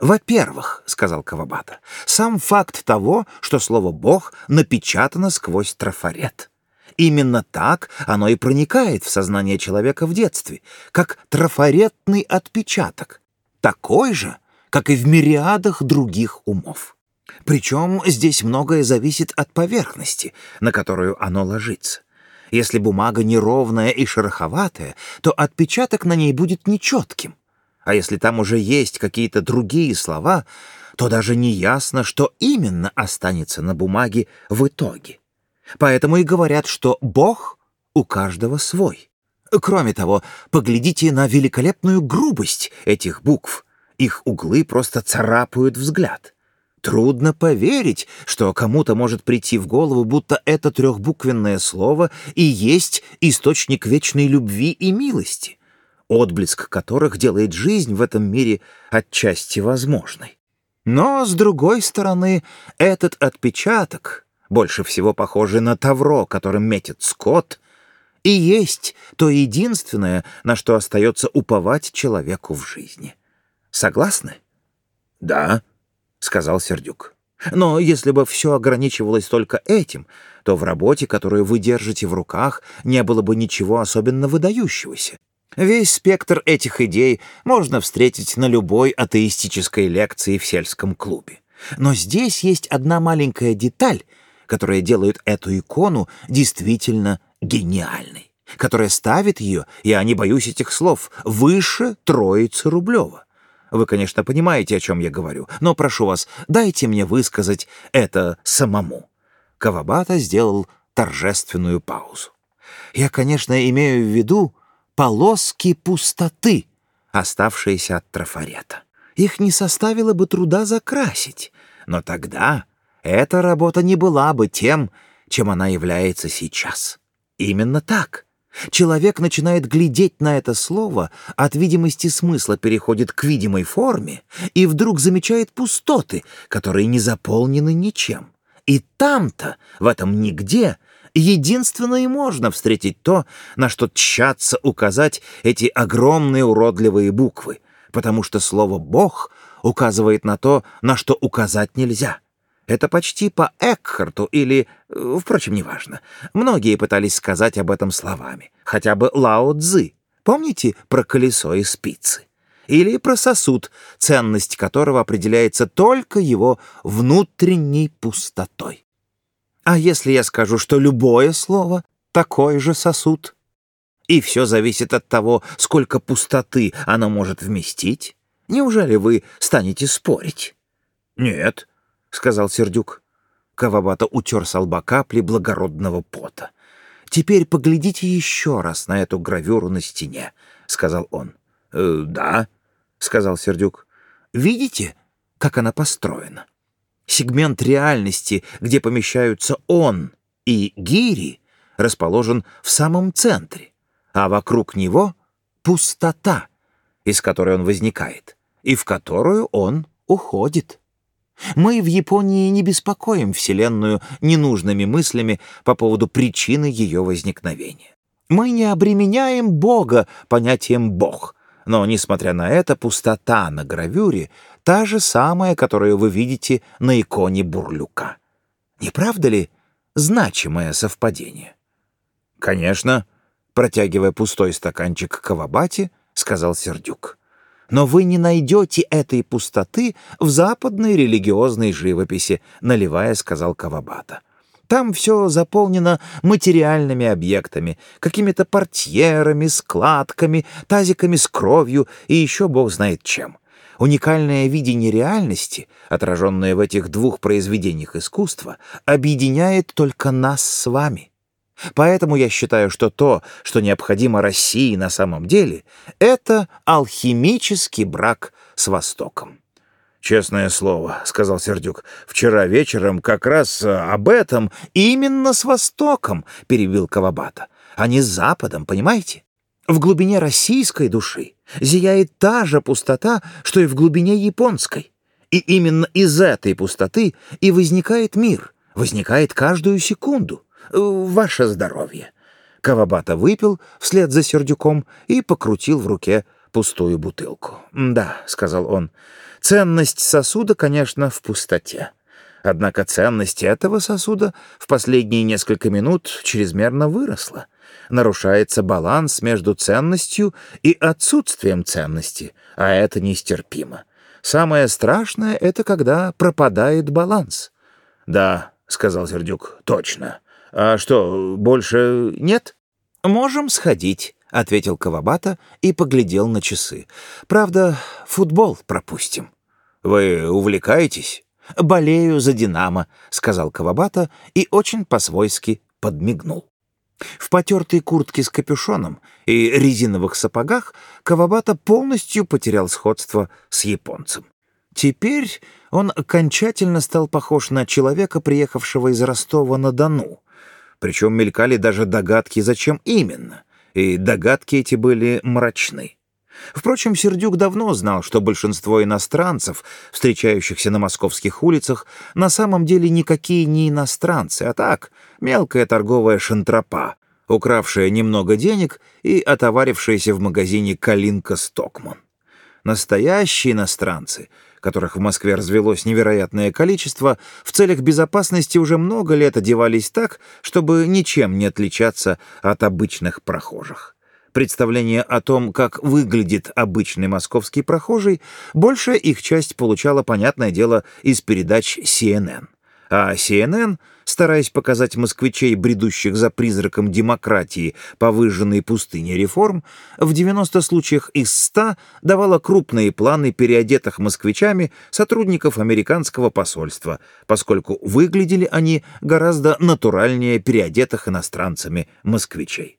«Во-первых, — сказал Кавабата, — сам факт того, что слово «бог» напечатано сквозь трафарет. Именно так оно и проникает в сознание человека в детстве, как трафаретный отпечаток, такой же, как и в мириадах других умов. Причем здесь многое зависит от поверхности, на которую оно ложится. Если бумага неровная и шероховатая, то отпечаток на ней будет нечетким. А если там уже есть какие-то другие слова, то даже не ясно, что именно останется на бумаге в итоге. Поэтому и говорят, что Бог у каждого свой. Кроме того, поглядите на великолепную грубость этих букв. Их углы просто царапают взгляд. Трудно поверить, что кому-то может прийти в голову, будто это трехбуквенное слово и есть источник вечной любви и милости отблеск которых делает жизнь в этом мире отчасти возможной. Но, с другой стороны, этот отпечаток, больше всего похожий на тавро, которым метит скот, и есть то единственное, на что остается уповать человеку в жизни. Согласны? «Да», — сказал Сердюк. «Но если бы все ограничивалось только этим, то в работе, которую вы держите в руках, не было бы ничего особенно выдающегося. Весь спектр этих идей можно встретить на любой атеистической лекции в сельском клубе. Но здесь есть одна маленькая деталь, которая делает эту икону действительно гениальной, которая ставит ее, я не боюсь этих слов, выше Троицы Рублева. Вы, конечно, понимаете, о чем я говорю, но прошу вас, дайте мне высказать это самому. Кавабата сделал торжественную паузу. Я, конечно, имею в виду, полоски пустоты, оставшиеся от трафарета. Их не составило бы труда закрасить, но тогда эта работа не была бы тем, чем она является сейчас. Именно так. Человек начинает глядеть на это слово, от видимости смысла переходит к видимой форме и вдруг замечает пустоты, которые не заполнены ничем. И там-то, в этом нигде, единственно и можно встретить то, на что тщатся указать эти огромные уродливые буквы, потому что слово «Бог» указывает на то, на что указать нельзя. Это почти по Экхарту или... Э, впрочем, неважно. Многие пытались сказать об этом словами. Хотя бы Лао Цзы. Помните про колесо и спицы? Или про сосуд, ценность которого определяется только его внутренней пустотой. А если я скажу, что любое слово — такой же сосуд? И все зависит от того, сколько пустоты оно может вместить? Неужели вы станете спорить? Нет, — сказал Сердюк. Кавабата утер с лба капли благородного пота. «Теперь поглядите еще раз на эту гравюру на стене», — сказал он. «Э, «Да», — сказал Сердюк. «Видите, как она построена? Сегмент реальности, где помещаются он и гири, расположен в самом центре, а вокруг него — пустота, из которой он возникает, и в которую он уходит». Мы в Японии не беспокоим Вселенную ненужными мыслями по поводу причины ее возникновения. Мы не обременяем Бога понятием «Бог», но, несмотря на это, пустота на гравюре та же самая, которую вы видите на иконе Бурлюка. Не правда ли значимое совпадение? «Конечно», — протягивая пустой стаканчик Кавабати, сказал Сердюк но вы не найдете этой пустоты в западной религиозной живописи, наливая, сказал Кавабата. Там все заполнено материальными объектами, какими-то портьерами, складками, тазиками с кровью и еще бог знает чем. Уникальное видение реальности, отраженное в этих двух произведениях искусства, объединяет только нас с вами. Поэтому я считаю, что то, что необходимо России на самом деле, это алхимический брак с Востоком. «Честное слово», — сказал Сердюк, — «вчера вечером как раз э, об этом именно с Востоком», — перебил Кавабата, — «а не с Западом, понимаете? В глубине российской души зияет та же пустота, что и в глубине японской. И именно из этой пустоты и возникает мир, возникает каждую секунду. Ваше здоровье!» Кавабата выпил вслед за Сердюком и покрутил в руке пустую бутылку. «Да», — сказал он, — «ценность сосуда, конечно, в пустоте. Однако ценность этого сосуда в последние несколько минут чрезмерно выросла. Нарушается баланс между ценностью и отсутствием ценности, а это нестерпимо. Самое страшное — это когда пропадает баланс». «Да», — сказал Сердюк, — «точно». «А что, больше нет?» «Можем сходить», — ответил Кавабата и поглядел на часы. «Правда, футбол пропустим». «Вы увлекаетесь?» «Болею за «Динамо», — сказал Кавабата и очень по-свойски подмигнул. В потертой куртке с капюшоном и резиновых сапогах Кавабата полностью потерял сходство с японцем. Теперь он окончательно стал похож на человека, приехавшего из Ростова-на-Дону, причем мелькали даже догадки, зачем именно, и догадки эти были мрачны. Впрочем, Сердюк давно знал, что большинство иностранцев, встречающихся на московских улицах, на самом деле никакие не иностранцы, а так, мелкая торговая шантропа, укравшая немного денег и отоварившаяся в магазине «Калинка Стокман». Настоящие иностранцы — которых в Москве развелось невероятное количество, в целях безопасности уже много лет одевались так, чтобы ничем не отличаться от обычных прохожих. Представление о том, как выглядит обычный московский прохожий, большая их часть получала, понятное дело, из передач CNN. А CNN — стараясь показать москвичей, бредущих за призраком демократии по выжженной пустыне реформ, в 90 случаях из 100 давала крупные планы переодетых москвичами сотрудников американского посольства, поскольку выглядели они гораздо натуральнее переодетых иностранцами москвичей.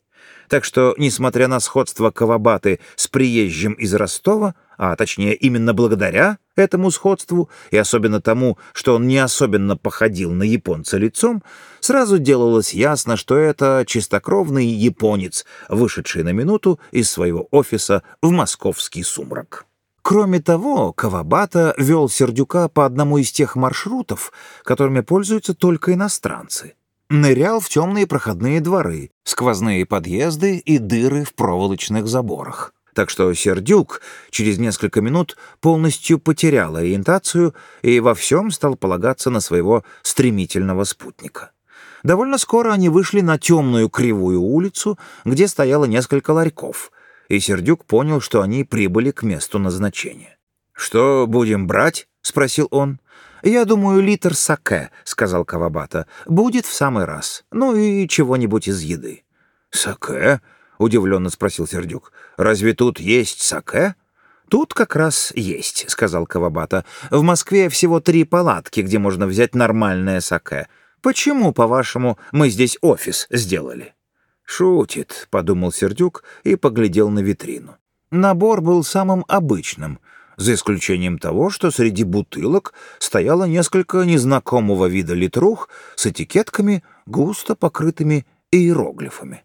Так что, несмотря на сходство Кавабаты с приезжим из Ростова, а точнее именно благодаря Этому сходству, и особенно тому, что он не особенно походил на японца лицом, сразу делалось ясно, что это чистокровный японец, вышедший на минуту из своего офиса в московский сумрак. Кроме того, Кавабата вел Сердюка по одному из тех маршрутов, которыми пользуются только иностранцы. Нырял в темные проходные дворы, сквозные подъезды и дыры в проволочных заборах так что Сердюк через несколько минут полностью потерял ориентацию и во всем стал полагаться на своего стремительного спутника. Довольно скоро они вышли на темную кривую улицу, где стояло несколько ларьков, и Сердюк понял, что они прибыли к месту назначения. «Что будем брать?» — спросил он. «Я думаю, литр саке», — сказал Кавабата. «Будет в самый раз. Ну и чего-нибудь из еды». «Саке?» — удивленно спросил Сердюк. «Разве тут есть саке?» «Тут как раз есть», — сказал Кавабата. «В Москве всего три палатки, где можно взять нормальное саке. Почему, по-вашему, мы здесь офис сделали?» «Шутит», — подумал Сердюк и поглядел на витрину. Набор был самым обычным, за исключением того, что среди бутылок стояло несколько незнакомого вида литрух с этикетками, густо покрытыми иероглифами.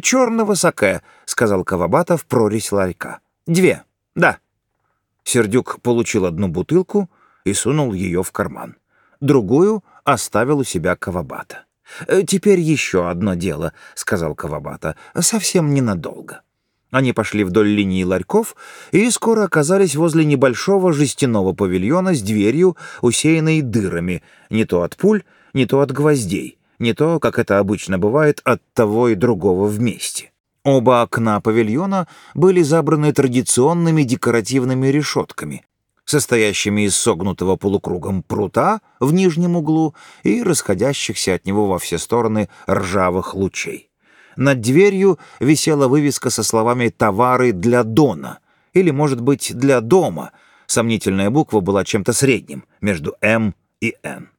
«Черного саке», — сказал Кавабата в прорезь ларька. «Две, да». Сердюк получил одну бутылку и сунул ее в карман. Другую оставил у себя Кавабата. «Э, «Теперь еще одно дело», — сказал Кавабата, — «совсем ненадолго». Они пошли вдоль линии ларьков и скоро оказались возле небольшого жестяного павильона с дверью, усеянной дырами, не то от пуль, не то от гвоздей не то, как это обычно бывает, от того и другого вместе. Оба окна павильона были забраны традиционными декоративными решетками, состоящими из согнутого полукругом прута в нижнем углу и расходящихся от него во все стороны ржавых лучей. Над дверью висела вывеска со словами «товары для Дона» или, может быть, «для дома». Сомнительная буква была чем-то средним между «М» и «Н».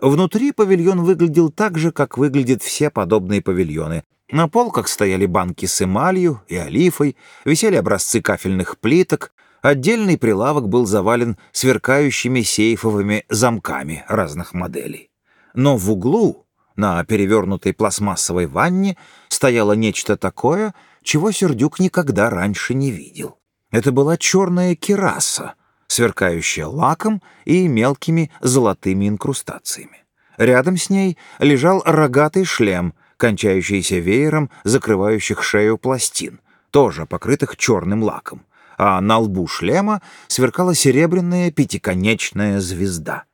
Внутри павильон выглядел так же, как выглядят все подобные павильоны. На полках стояли банки с эмалью и олифой, висели образцы кафельных плиток, отдельный прилавок был завален сверкающими сейфовыми замками разных моделей. Но в углу, на перевернутой пластмассовой ванне, стояло нечто такое, чего Сердюк никогда раньше не видел. Это была черная кераса — сверкающая лаком и мелкими золотыми инкрустациями. Рядом с ней лежал рогатый шлем, кончающийся веером закрывающих шею пластин, тоже покрытых черным лаком, а на лбу шлема сверкала серебряная пятиконечная звезда.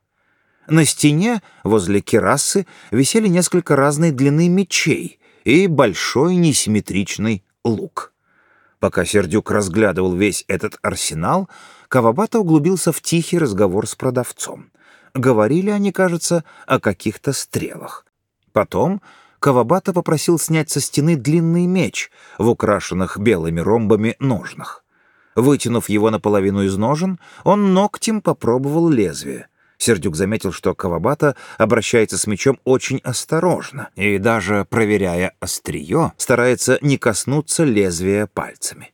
На стене возле керасы висели несколько разной длины мечей и большой несимметричный лук. Пока Сердюк разглядывал весь этот арсенал, Кавабата углубился в тихий разговор с продавцом. Говорили они, кажется, о каких-то стрелах. Потом Кавабата попросил снять со стены длинный меч в украшенных белыми ромбами ножнах. Вытянув его наполовину из ножен, он ногтем попробовал лезвие. Сердюк заметил, что Кавабата обращается с мечом очень осторожно и, даже проверяя острие, старается не коснуться лезвия пальцами.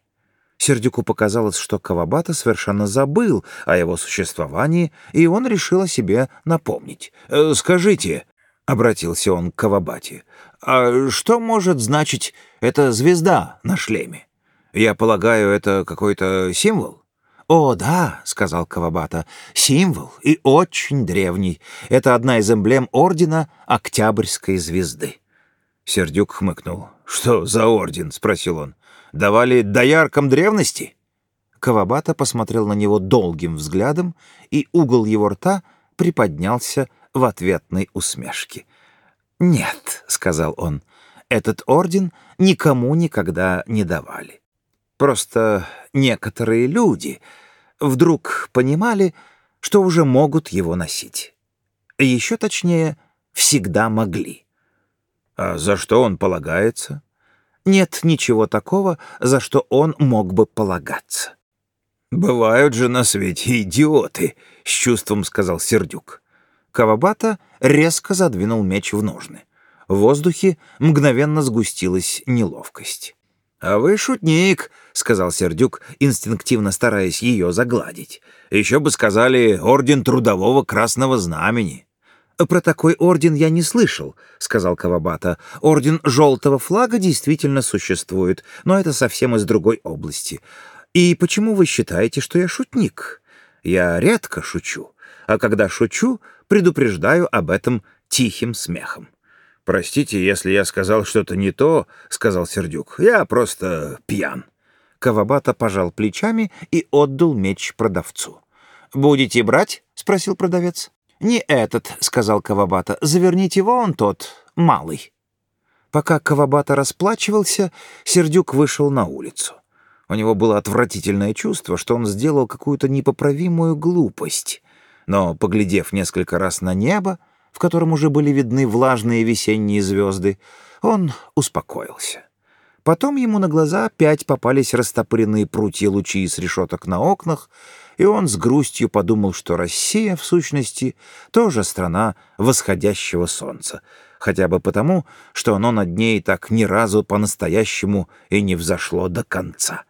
Сердюку показалось, что Кавабата совершенно забыл о его существовании, и он решил о себе напомнить. «Э, «Скажите», — обратился он к Кавабате, «а что может значить эта звезда на шлеме? Я полагаю, это какой-то символ?» «О, да», — сказал Кавабата, — «символ и очень древний. Это одна из эмблем ордена Октябрьской звезды». Сердюк хмыкнул. «Что за орден?» — спросил он давали дояркам древности?» Кавабата посмотрел на него долгим взглядом, и угол его рта приподнялся в ответной усмешке. «Нет», — сказал он, — «этот орден никому никогда не давали. Просто некоторые люди вдруг понимали, что уже могут его носить. Еще точнее, всегда могли». «А за что он полагается?» нет ничего такого, за что он мог бы полагаться. «Бывают же на свете идиоты», — с чувством сказал Сердюк. Кавабата резко задвинул меч в ножны. В воздухе мгновенно сгустилась неловкость. «А вы шутник», — сказал Сердюк, инстинктивно стараясь ее загладить. «Еще бы сказали Орден Трудового Красного Знамени». «Про такой орден я не слышал», — сказал Кавабата. «Орден Желтого Флага действительно существует, но это совсем из другой области. И почему вы считаете, что я шутник? Я редко шучу, а когда шучу, предупреждаю об этом тихим смехом». «Простите, если я сказал что-то не то», — сказал Сердюк. «Я просто пьян». Кавабата пожал плечами и отдал меч продавцу. «Будете брать?» — спросил продавец. «Не этот», — сказал Кавабата. «Заверните вон тот, малый». Пока Кавабата расплачивался, Сердюк вышел на улицу. У него было отвратительное чувство, что он сделал какую-то непоправимую глупость. Но, поглядев несколько раз на небо, в котором уже были видны влажные весенние звезды, он успокоился. Потом ему на глаза опять попались растопыренные прутья лучи с решеток на окнах, и он с грустью подумал, что Россия, в сущности, тоже страна восходящего солнца, хотя бы потому, что оно над ней так ни разу по-настоящему и не взошло до конца.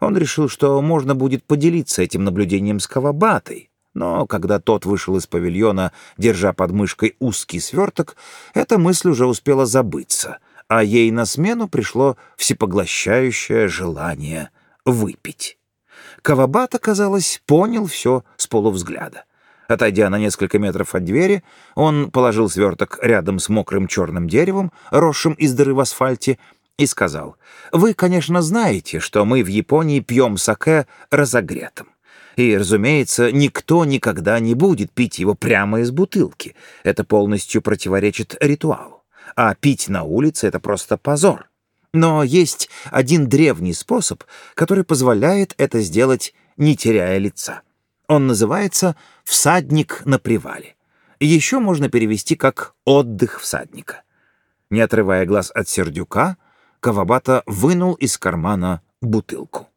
Он решил, что можно будет поделиться этим наблюдением с Кавабатой, но когда тот вышел из павильона, держа под мышкой узкий сверток, эта мысль уже успела забыться, а ей на смену пришло всепоглощающее желание выпить. Кавабата, казалось, понял все с полувзгляда. Отойдя на несколько метров от двери, он положил сверток рядом с мокрым черным деревом, росшим из дыры в асфальте, и сказал, «Вы, конечно, знаете, что мы в Японии пьем саке разогретым. И, разумеется, никто никогда не будет пить его прямо из бутылки. Это полностью противоречит ритуалу. А пить на улице — это просто позор. Но есть один древний способ, который позволяет это сделать, не теряя лица. Он называется «всадник на привале». Еще можно перевести как «отдых всадника». Не отрывая глаз от сердюка, Кавабата вынул из кармана бутылку.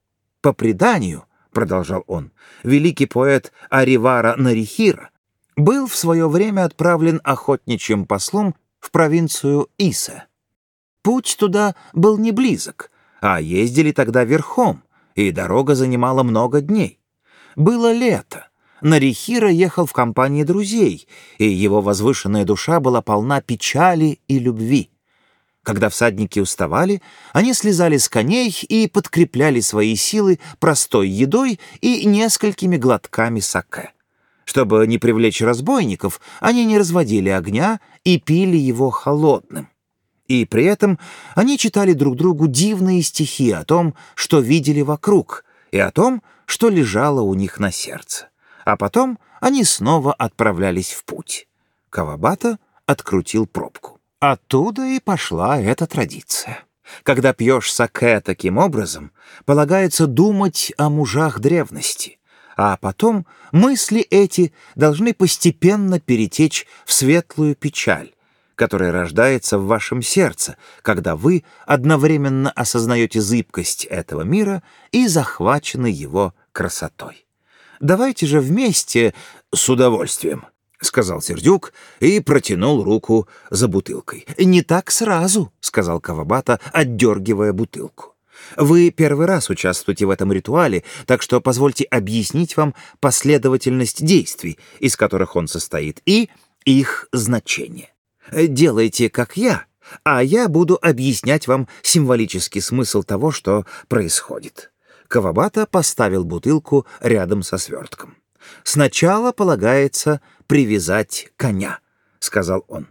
По преданию, — продолжал он, — великий поэт Аривара Нарихира был в свое время отправлен охотничьим послом в провинцию Иса. Путь туда был не близок, а ездили тогда верхом, и дорога занимала много дней. Было лето. Нарихира ехал в компании друзей, и его возвышенная душа была полна печали и любви. Когда всадники уставали, они слезали с коней и подкрепляли свои силы простой едой и несколькими глотками саке. Чтобы не привлечь разбойников, они не разводили огня и пили его холодным. И при этом они читали друг другу дивные стихи о том, что видели вокруг, и о том, что лежало у них на сердце. А потом они снова отправлялись в путь. Кавабата открутил пробку. Оттуда и пошла эта традиция. Когда пьешь саке таким образом, полагается думать о мужах древности, а потом мысли эти должны постепенно перетечь в светлую печаль, которая рождается в вашем сердце, когда вы одновременно осознаете зыбкость этого мира и захвачены его красотой. Давайте же вместе с удовольствием — сказал Сердюк и протянул руку за бутылкой. «Не так сразу», — сказал Кавабата, отдергивая бутылку. «Вы первый раз участвуете в этом ритуале, так что позвольте объяснить вам последовательность действий, из которых он состоит, и их значение. Делайте, как я, а я буду объяснять вам символический смысл того, что происходит». Кавабата поставил бутылку рядом со свертком. «Сначала полагается привязать коня», — сказал он.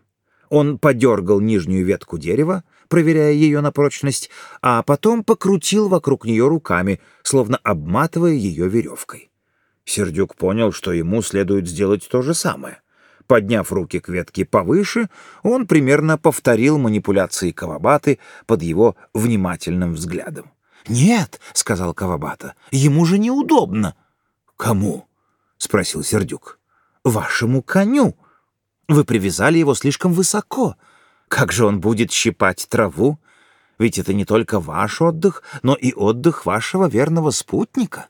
Он подергал нижнюю ветку дерева, проверяя ее на прочность, а потом покрутил вокруг нее руками, словно обматывая ее веревкой. Сердюк понял, что ему следует сделать то же самое. Подняв руки к ветке повыше, он примерно повторил манипуляции Кавабаты под его внимательным взглядом. «Нет», — сказал Кавабата, — «ему же неудобно». «Кому?» — спросил Сердюк вашему коню. Вы привязали его слишком высоко. Как же он будет щипать траву? Ведь это не только ваш отдых, но и отдых вашего верного спутника».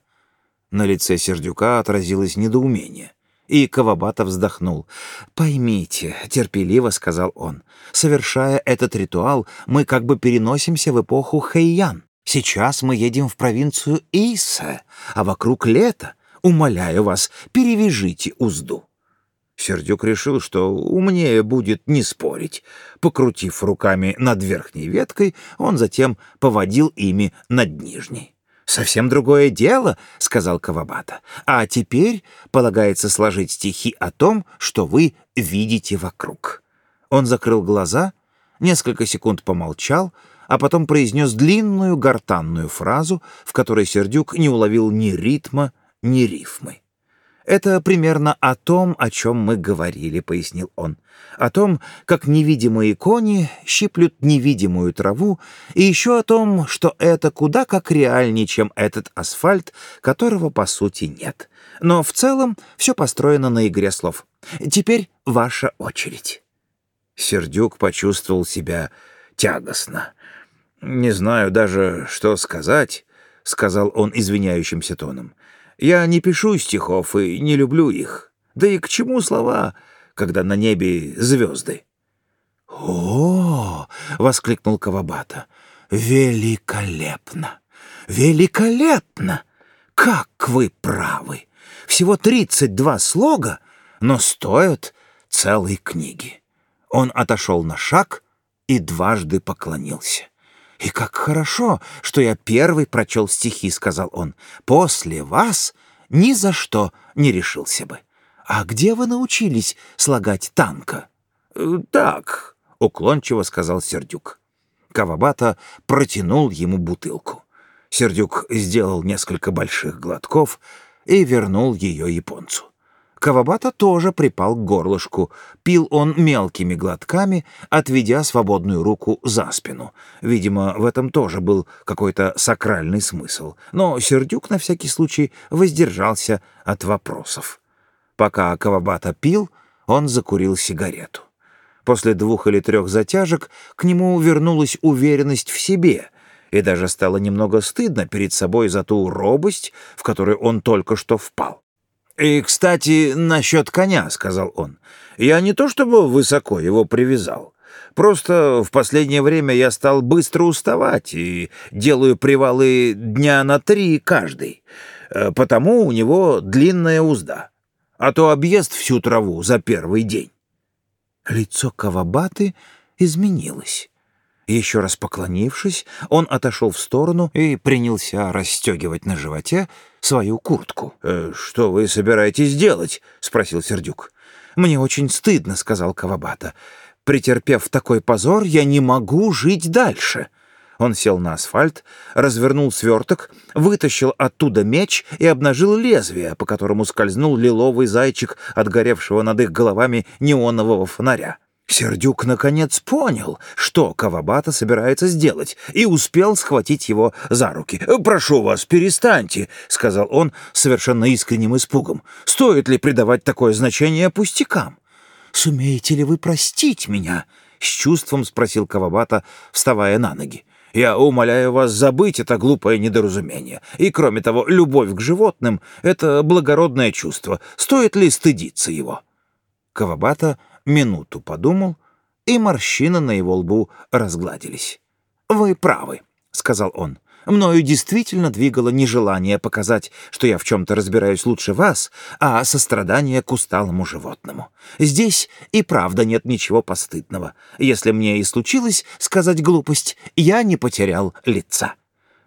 На лице Сердюка отразилось недоумение. И Кавабата вздохнул. «Поймите», — терпеливо сказал он, — «совершая этот ритуал, мы как бы переносимся в эпоху Хэйян. Сейчас мы едем в провинцию Иса, а вокруг лето. Умоляю вас, перевяжите узду». Сердюк решил, что умнее будет не спорить. Покрутив руками над верхней веткой, он затем поводил ими над нижней. «Совсем другое дело», — сказал Кавабата. «А теперь полагается сложить стихи о том, что вы видите вокруг». Он закрыл глаза, несколько секунд помолчал, а потом произнес длинную гортанную фразу, в которой Сердюк не уловил ни ритма, ни рифмы. «Это примерно о том, о чем мы говорили», — пояснил он. «О том, как невидимые кони щиплют невидимую траву, и еще о том, что это куда как реальнее, чем этот асфальт, которого, по сути, нет. Но в целом все построено на игре слов. Теперь ваша очередь». Сердюк почувствовал себя тягостно. «Не знаю даже, что сказать», — сказал он извиняющимся тоном. Я не пишу стихов и не люблю их. Да и к чему слова, когда на небе звезды? «О!» — воскликнул Кавабата. «Великолепно! Великолепно! Как вы правы! Всего тридцать два слога, но стоят целой книги». Он отошел на шаг и дважды поклонился. «И как хорошо, что я первый прочел стихи», — сказал он. «После вас ни за что не решился бы. А где вы научились слагать танка?» «Э, «Так», — уклончиво сказал Сердюк. Кавабата протянул ему бутылку. Сердюк сделал несколько больших глотков и вернул ее японцу. Кавабата тоже припал к горлышку. Пил он мелкими глотками, отведя свободную руку за спину. Видимо, в этом тоже был какой-то сакральный смысл. Но Сердюк на всякий случай воздержался от вопросов. Пока Кавабата пил, он закурил сигарету. После двух или трех затяжек к нему вернулась уверенность в себе — и даже стало немного стыдно перед собой за ту робость, в которую он только что впал. «И, кстати, насчет коня», — сказал он. «Я не то чтобы высоко его привязал. Просто в последнее время я стал быстро уставать и делаю привалы дня на три каждый. Э, потому у него длинная узда. А то объезд всю траву за первый день». Лицо Кавабаты изменилось. Еще раз поклонившись, он отошел в сторону и принялся расстегивать на животе свою куртку. «Э, «Что вы собираетесь делать?» — спросил Сердюк. «Мне очень стыдно», — сказал Кавабата. «Претерпев такой позор, я не могу жить дальше». Он сел на асфальт, развернул сверток, вытащил оттуда меч и обнажил лезвие, по которому скользнул лиловый зайчик от горевшего над их головами неонового фонаря. Сердюк наконец понял, что Кавабата собирается сделать, и успел схватить его за руки. «Прошу вас, перестаньте», — сказал он совершенно искренним испугом. «Стоит ли придавать такое значение пустякам?» «Сумеете ли вы простить меня?» — с чувством спросил Кавабата, вставая на ноги. «Я умоляю вас забыть это глупое недоразумение. И, кроме того, любовь к животным — это благородное чувство. Стоит ли стыдиться его?» Кавабата минуту подумал, и морщины на его лбу разгладились. «Вы правы», — сказал он. «Мною действительно двигало не желание показать, что я в чем-то разбираюсь лучше вас, а сострадание к усталому животному. Здесь и правда нет ничего постыдного. Если мне и случилось сказать глупость, я не потерял лица».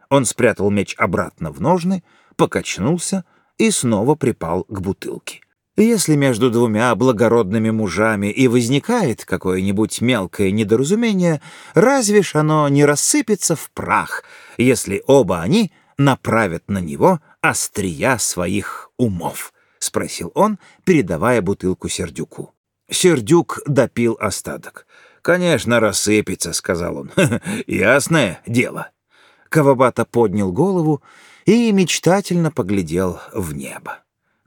Он спрятал меч обратно в ножны, покачнулся и снова припал к бутылке. Если между двумя благородными мужами и возникает какое-нибудь мелкое недоразумение, разве ж оно не рассыпется в прах, если оба они направят на него острия своих умов? — спросил он, передавая бутылку Сердюку. Сердюк допил остаток. «Конечно, рассыпется», — сказал он. «Ясное дело». Кавабата поднял голову и мечтательно поглядел в небо.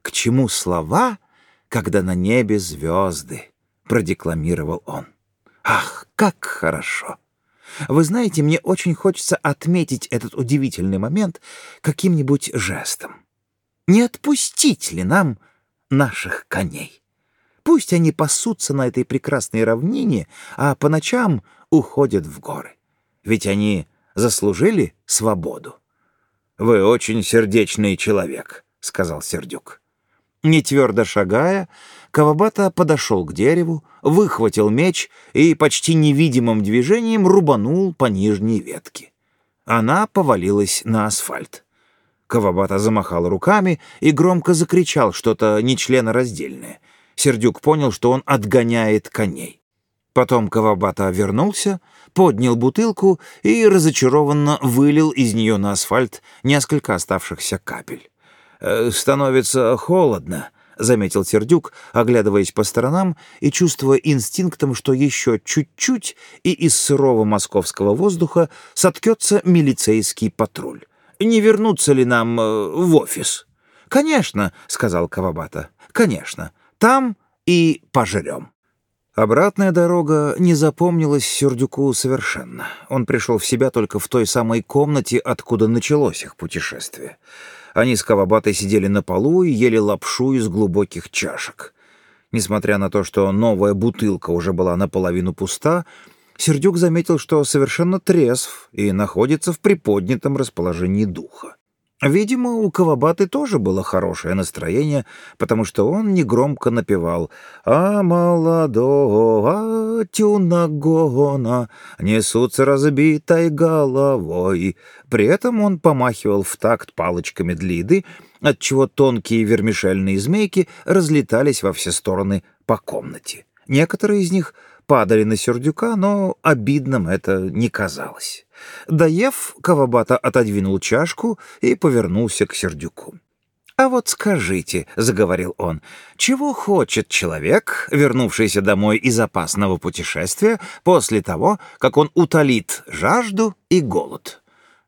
«К чему слова, когда на небе звезды?» — продекламировал он. «Ах, как хорошо!» Вы знаете, мне очень хочется отметить этот удивительный момент каким-нибудь жестом. Не отпустить ли нам наших коней? Пусть они пасутся на этой прекрасной равнине, а по ночам уходят в горы. Ведь они заслужили свободу. «Вы очень сердечный человек», — сказал Сердюк. Не твердо шагая, Кавабата подошел к дереву, выхватил меч и почти невидимым движением рубанул по нижней ветке. Она повалилась на асфальт. Кавабата замахал руками и громко закричал что-то нечленораздельное. Сердюк понял, что он отгоняет коней. Потом Кавабата вернулся, поднял бутылку и разочарованно вылил из нее на асфальт несколько оставшихся капель. Э, «Становится холодно», — заметил Сердюк, оглядываясь по сторонам и чувствуя инстинктом, что еще чуть-чуть, и из сырого московского воздуха соткется милицейский патруль. «Не вернуться ли нам э, в офис?» «Конечно», — сказал Кавабата, — «конечно. Там и пожрем». Обратная дорога не запомнилась Сердюку совершенно. Он пришел в себя только в той самой комнате, откуда началось их путешествие. Они с Кавабатой сидели на полу и ели лапшу из глубоких чашек. Несмотря на то, что новая бутылка уже была наполовину пуста, Сердюк заметил, что совершенно трезв и находится в приподнятом расположении духа. Видимо, у Кавабаты тоже было хорошее настроение, потому что он негромко напевал «А молодого тюнагона несутся разбитой головой». При этом он помахивал в такт палочками для еды, отчего тонкие вермишельные змейки разлетались во все стороны по комнате. Некоторые из них падали на Сердюка, но обидным это не казалось. Доев, Кавабата отодвинул чашку и повернулся к Сердюку. «А вот скажите», — заговорил он, — «чего хочет человек, вернувшийся домой из опасного путешествия, после того, как он утолит жажду и голод?»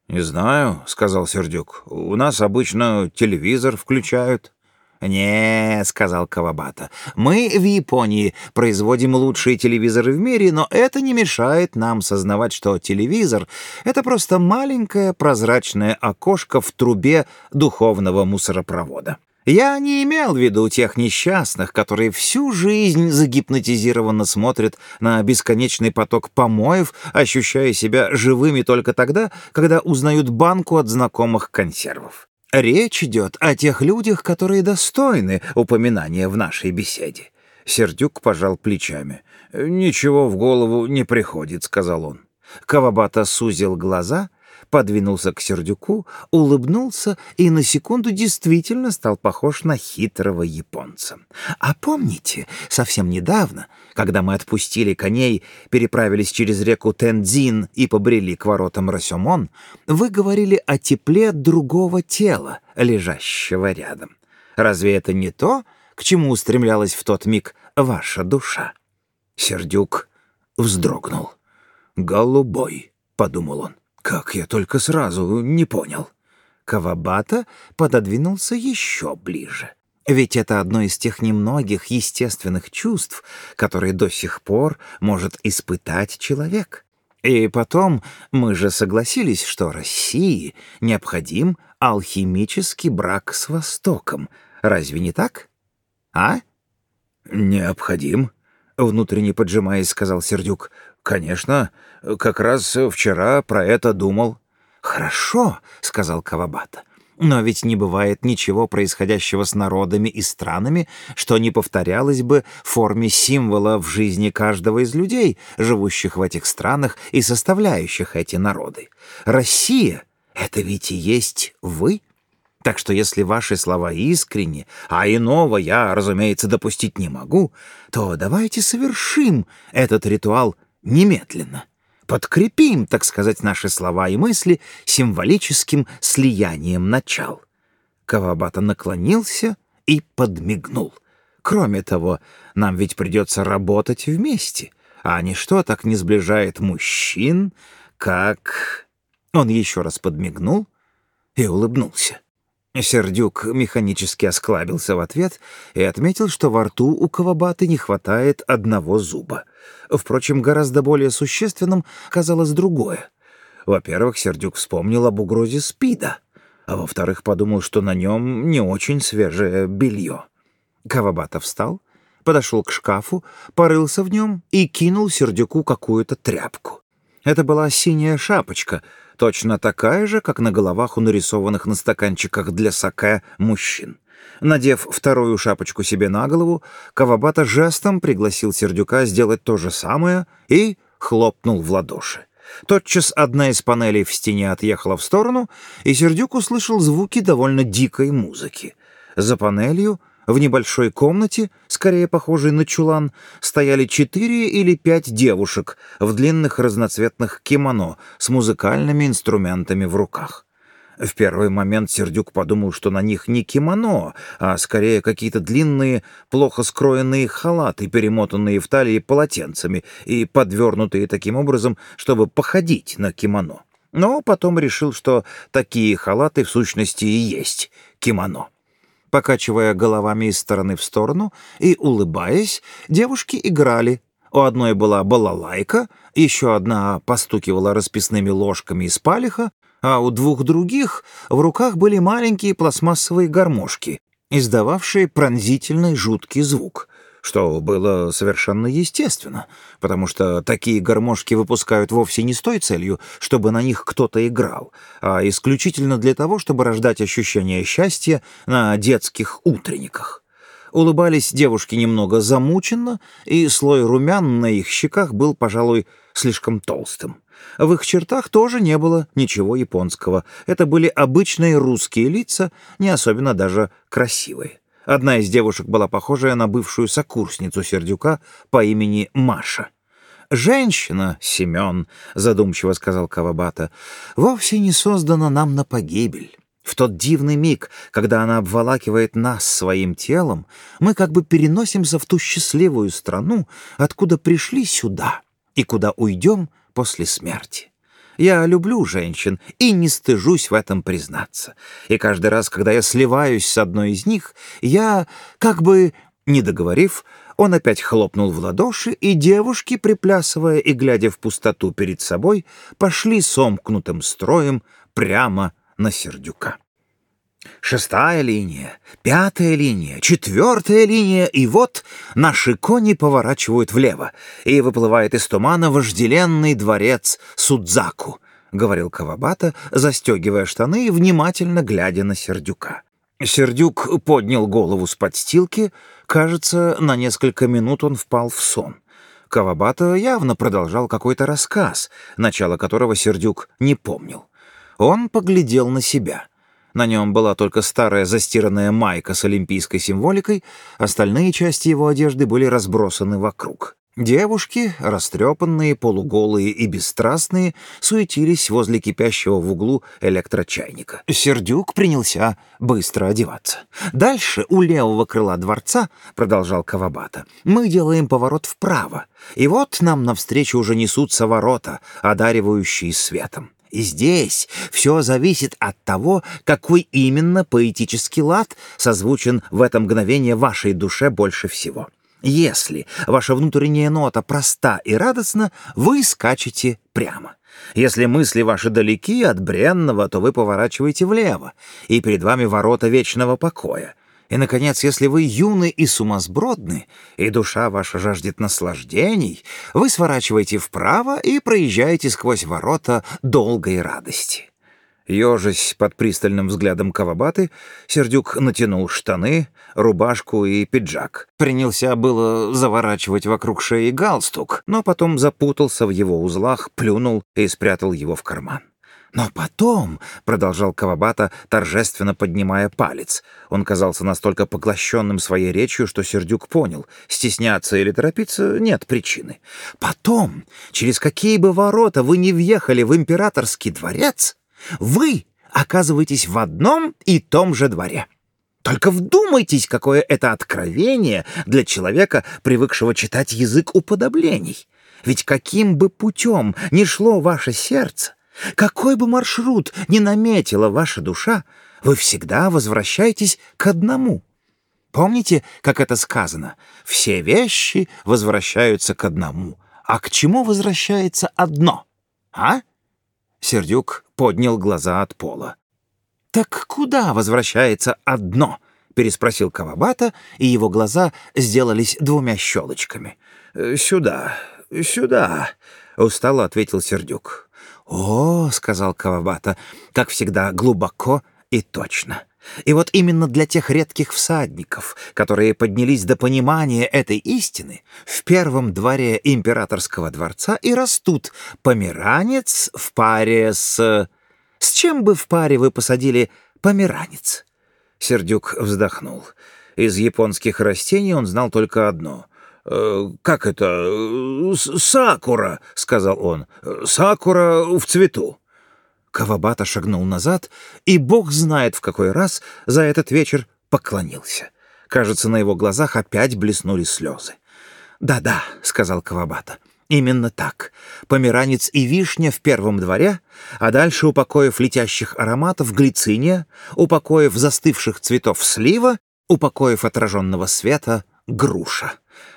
«Не знаю», — сказал Сердюк. «У нас обычно телевизор включают». «Не», — сказал Кавабата, — «мы в Японии производим лучшие телевизоры в мире, но это не мешает нам сознавать, что телевизор — это просто маленькое прозрачное окошко в трубе духовного мусоропровода». Я не имел в виду тех несчастных, которые всю жизнь загипнотизированно смотрят на бесконечный поток помоев, ощущая себя живыми только тогда, когда узнают банку от знакомых консервов. Речь идет о тех людях, которые достойны упоминания в нашей беседе. Сердюк пожал плечами. «Ничего в голову не приходит», — сказал он. Кавабата сузил глаза подвинулся к Сердюку, улыбнулся и на секунду действительно стал похож на хитрого японца. «А помните, совсем недавно, когда мы отпустили коней, переправились через реку Тензин и побрели к воротам Расюмон, вы говорили о тепле другого тела, лежащего рядом. Разве это не то, к чему устремлялась в тот миг ваша душа?» Сердюк вздрогнул. «Голубой», — подумал он. Как я только сразу не понял. Кавабата пододвинулся еще ближе. Ведь это одно из тех немногих естественных чувств, которые до сих пор может испытать человек. И потом мы же согласились, что России необходим алхимический брак с Востоком. Разве не так? А? Необходим, внутренне поджимаясь, сказал Сердюк. Конечно, как раз вчера про это думал». «Хорошо», — сказал Кавабата. «Но ведь не бывает ничего происходящего с народами и странами, что не повторялось бы в форме символа в жизни каждого из людей, живущих в этих странах и составляющих эти народы. Россия — это ведь и есть вы». Так что если ваши слова искренни, а иного я, разумеется, допустить не могу, то давайте совершим этот ритуал немедленно. Подкрепим, так сказать, наши слова и мысли символическим слиянием начал. Кавабата наклонился и подмигнул. Кроме того, нам ведь придется работать вместе, а ничто так не сближает мужчин, как... Он еще раз подмигнул и улыбнулся. Сердюк механически осклабился в ответ и отметил, что во рту у Кавабаты не хватает одного зуба. Впрочем, гораздо более существенным казалось другое. Во-первых, Сердюк вспомнил об угрозе СПИДа, а во-вторых, подумал, что на нем не очень свежее белье. Кавабата встал, подошел к шкафу, порылся в нем и кинул Сердюку какую-то тряпку. Это была синяя шапочка, точно такая же, как на головах у нарисованных на стаканчиках для саке мужчин. Надев вторую шапочку себе на голову, Кавабата жестом пригласил Сердюка сделать то же самое и хлопнул в ладоши. Тотчас одна из панелей в стене отъехала в сторону, и Сердюк услышал звуки довольно дикой музыки. За панелью, в небольшой комнате, скорее похожей на чулан, стояли четыре или пять девушек в длинных разноцветных кимоно с музыкальными инструментами в руках. В первый момент Сердюк подумал, что на них не кимоно, а скорее какие-то длинные, плохо скроенные халаты, перемотанные в талии полотенцами и подвернутые таким образом, чтобы походить на кимоно. Но потом решил, что такие халаты в сущности и есть кимоно. Покачивая головами из стороны в сторону и улыбаясь, девушки играли. У одной была балалайка, еще одна постукивала расписными ложками из палиха, а у двух других в руках были маленькие пластмассовые гармошки, издававшие пронзительный жуткий звук, что было совершенно естественно, потому что такие гармошки выпускают вовсе не с той целью, чтобы на них кто-то играл, а исключительно для того, чтобы рождать ощущение счастья на детских утренниках. Улыбались девушки немного замученно, и слой румян на их щеках был, пожалуй, слишком толстым. В их чертах тоже не было ничего японского. Это были обычные русские лица, не особенно даже красивые. Одна из девушек была похожая на бывшую сокурсницу Сердюка по имени Маша. «Женщина, Семен», — задумчиво сказал Кавабата, — «вовсе не создана нам на погибель». В тот дивный миг, когда она обволакивает нас своим телом, мы как бы переносимся в ту счастливую страну, откуда пришли сюда и куда уйдем после смерти. Я люблю женщин и не стыжусь в этом признаться. И каждый раз, когда я сливаюсь с одной из них, я, как бы не договорив, он опять хлопнул в ладоши, и девушки, приплясывая и глядя в пустоту перед собой, пошли сомкнутым строем прямо на Сердюка. Шестая линия, пятая линия, четвертая линия, и вот наши кони поворачивают влево, и выплывает из тумана вожделенный дворец Судзаку, — говорил Кавабата, застегивая штаны и внимательно глядя на Сердюка. Сердюк поднял голову с подстилки, кажется, на несколько минут он впал в сон. Кавабата явно продолжал какой-то рассказ, начало которого Сердюк не помнил. Он поглядел на себя — на нем была только старая застиранная майка с олимпийской символикой, остальные части его одежды были разбросаны вокруг. Девушки, растрепанные, полуголые и бесстрастные, суетились возле кипящего в углу электрочайника. Сердюк принялся быстро одеваться. «Дальше, у левого крыла дворца, — продолжал Кавабата, — мы делаем поворот вправо, и вот нам навстречу уже несутся ворота, одаривающие светом. И здесь все зависит от того, какой именно поэтический лад созвучен в это мгновение вашей душе больше всего. Если ваша внутренняя нота проста и радостна, вы скачете прямо. Если мысли ваши далеки от бренного, то вы поворачиваете влево, и перед вами ворота вечного покоя — и, наконец, если вы юны и сумасбродны, и душа ваша жаждет наслаждений, вы сворачиваете вправо и проезжаете сквозь ворота долгой радости. Ежась под пристальным взглядом Кавабаты, Сердюк натянул штаны, рубашку и пиджак. Принялся было заворачивать вокруг шеи галстук, но потом запутался в его узлах, плюнул и спрятал его в карман. «Но потом», — продолжал Кавабата, торжественно поднимая палец, он казался настолько поглощенным своей речью, что Сердюк понял, стесняться или торопиться нет причины. «Потом, через какие бы ворота вы не въехали в императорский дворец, вы оказываетесь в одном и том же дворе». Только вдумайтесь, какое это откровение для человека, привыкшего читать язык уподоблений. Ведь каким бы путем ни шло ваше сердце, какой бы маршрут ни наметила ваша душа, вы всегда возвращаетесь к одному. Помните, как это сказано? Все вещи возвращаются к одному. А к чему возвращается одно? А? Сердюк поднял глаза от пола. «Так куда возвращается одно?» — переспросил Кавабата, и его глаза сделались двумя щелочками. «Сюда, сюда», — устало ответил Сердюк. «О, — сказал Кавабата, — как всегда, глубоко и точно. И вот именно для тех редких всадников, которые поднялись до понимания этой истины, в первом дворе императорского дворца и растут померанец в паре с... С чем бы в паре вы посадили померанец?» Сердюк вздохнул. Из японских растений он знал только одно — «Э, «Как это? Сакура», — сказал он. «Сакура в цвету». Кавабата шагнул назад, и бог знает в какой раз за этот вечер поклонился. Кажется, на его глазах опять блеснули слезы. «Да-да», — сказал Кавабата, — «именно так. Померанец и вишня в первом дворе, а дальше, упокоив летящих ароматов, глициния, упокоив застывших цветов слива, упокоив отраженного света, груша».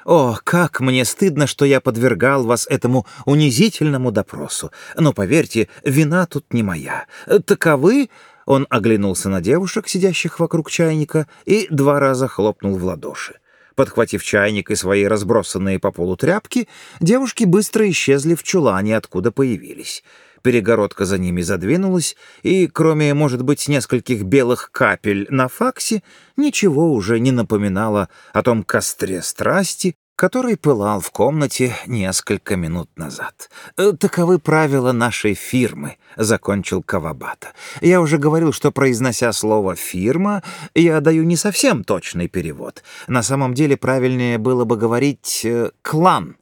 О, как мне стыдно, что я подвергал вас этому унизительному допросу. Но поверьте, вина тут не моя. Таковы...» Он оглянулся на девушек, сидящих вокруг чайника, и два раза хлопнул в ладоши. Подхватив чайник и свои разбросанные по полу тряпки, девушки быстро исчезли в чулане, откуда появились. Перегородка за ними задвинулась, и, кроме, может быть, нескольких белых капель на факсе, ничего уже не напоминало о том костре страсти, который пылал в комнате несколько минут назад. «Э, «Таковы правила нашей фирмы», — закончил Кавабата. «Я уже говорил, что, произнося слово «фирма», я даю не совсем точный перевод. На самом деле правильнее было бы говорить э, «клан».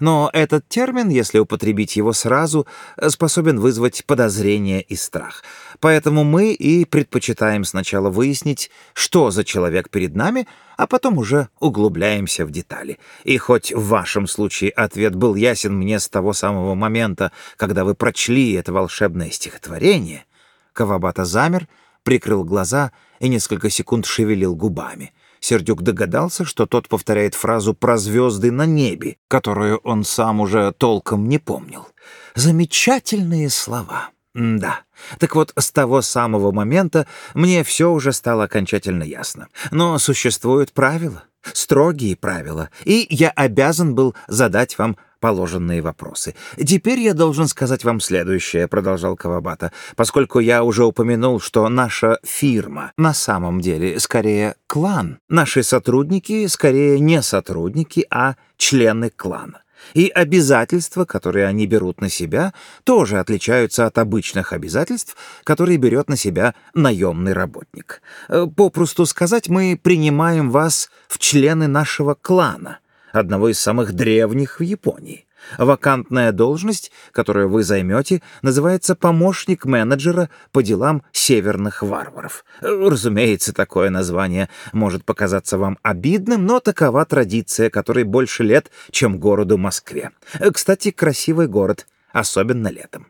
Но этот термин, если употребить его сразу, способен вызвать подозрение и страх. Поэтому мы и предпочитаем сначала выяснить, что за человек перед нами, а потом уже углубляемся в детали. И хоть в вашем случае ответ был ясен мне с того самого момента, когда вы прочли это волшебное стихотворение, Кавабата замер, прикрыл глаза и несколько секунд шевелил губами — Сердюк догадался, что тот повторяет фразу про звезды на небе, которую он сам уже толком не помнил. Замечательные слова. Да. Так вот, с того самого момента мне все уже стало окончательно ясно. Но существуют правила, строгие правила, и я обязан был задать вам положенные вопросы. «Теперь я должен сказать вам следующее», — продолжал Кавабата, «поскольку я уже упомянул, что наша фирма на самом деле скорее клан. Наши сотрудники скорее не сотрудники, а члены клана. И обязательства, которые они берут на себя, тоже отличаются от обычных обязательств, которые берет на себя наемный работник. Э, попросту сказать, мы принимаем вас в члены нашего клана — одного из самых древних в Японии. Вакантная должность, которую вы займете, называется помощник менеджера по делам северных варваров. Разумеется, такое название может показаться вам обидным, но такова традиция, которой больше лет, чем городу Москве. Кстати, красивый город, особенно летом.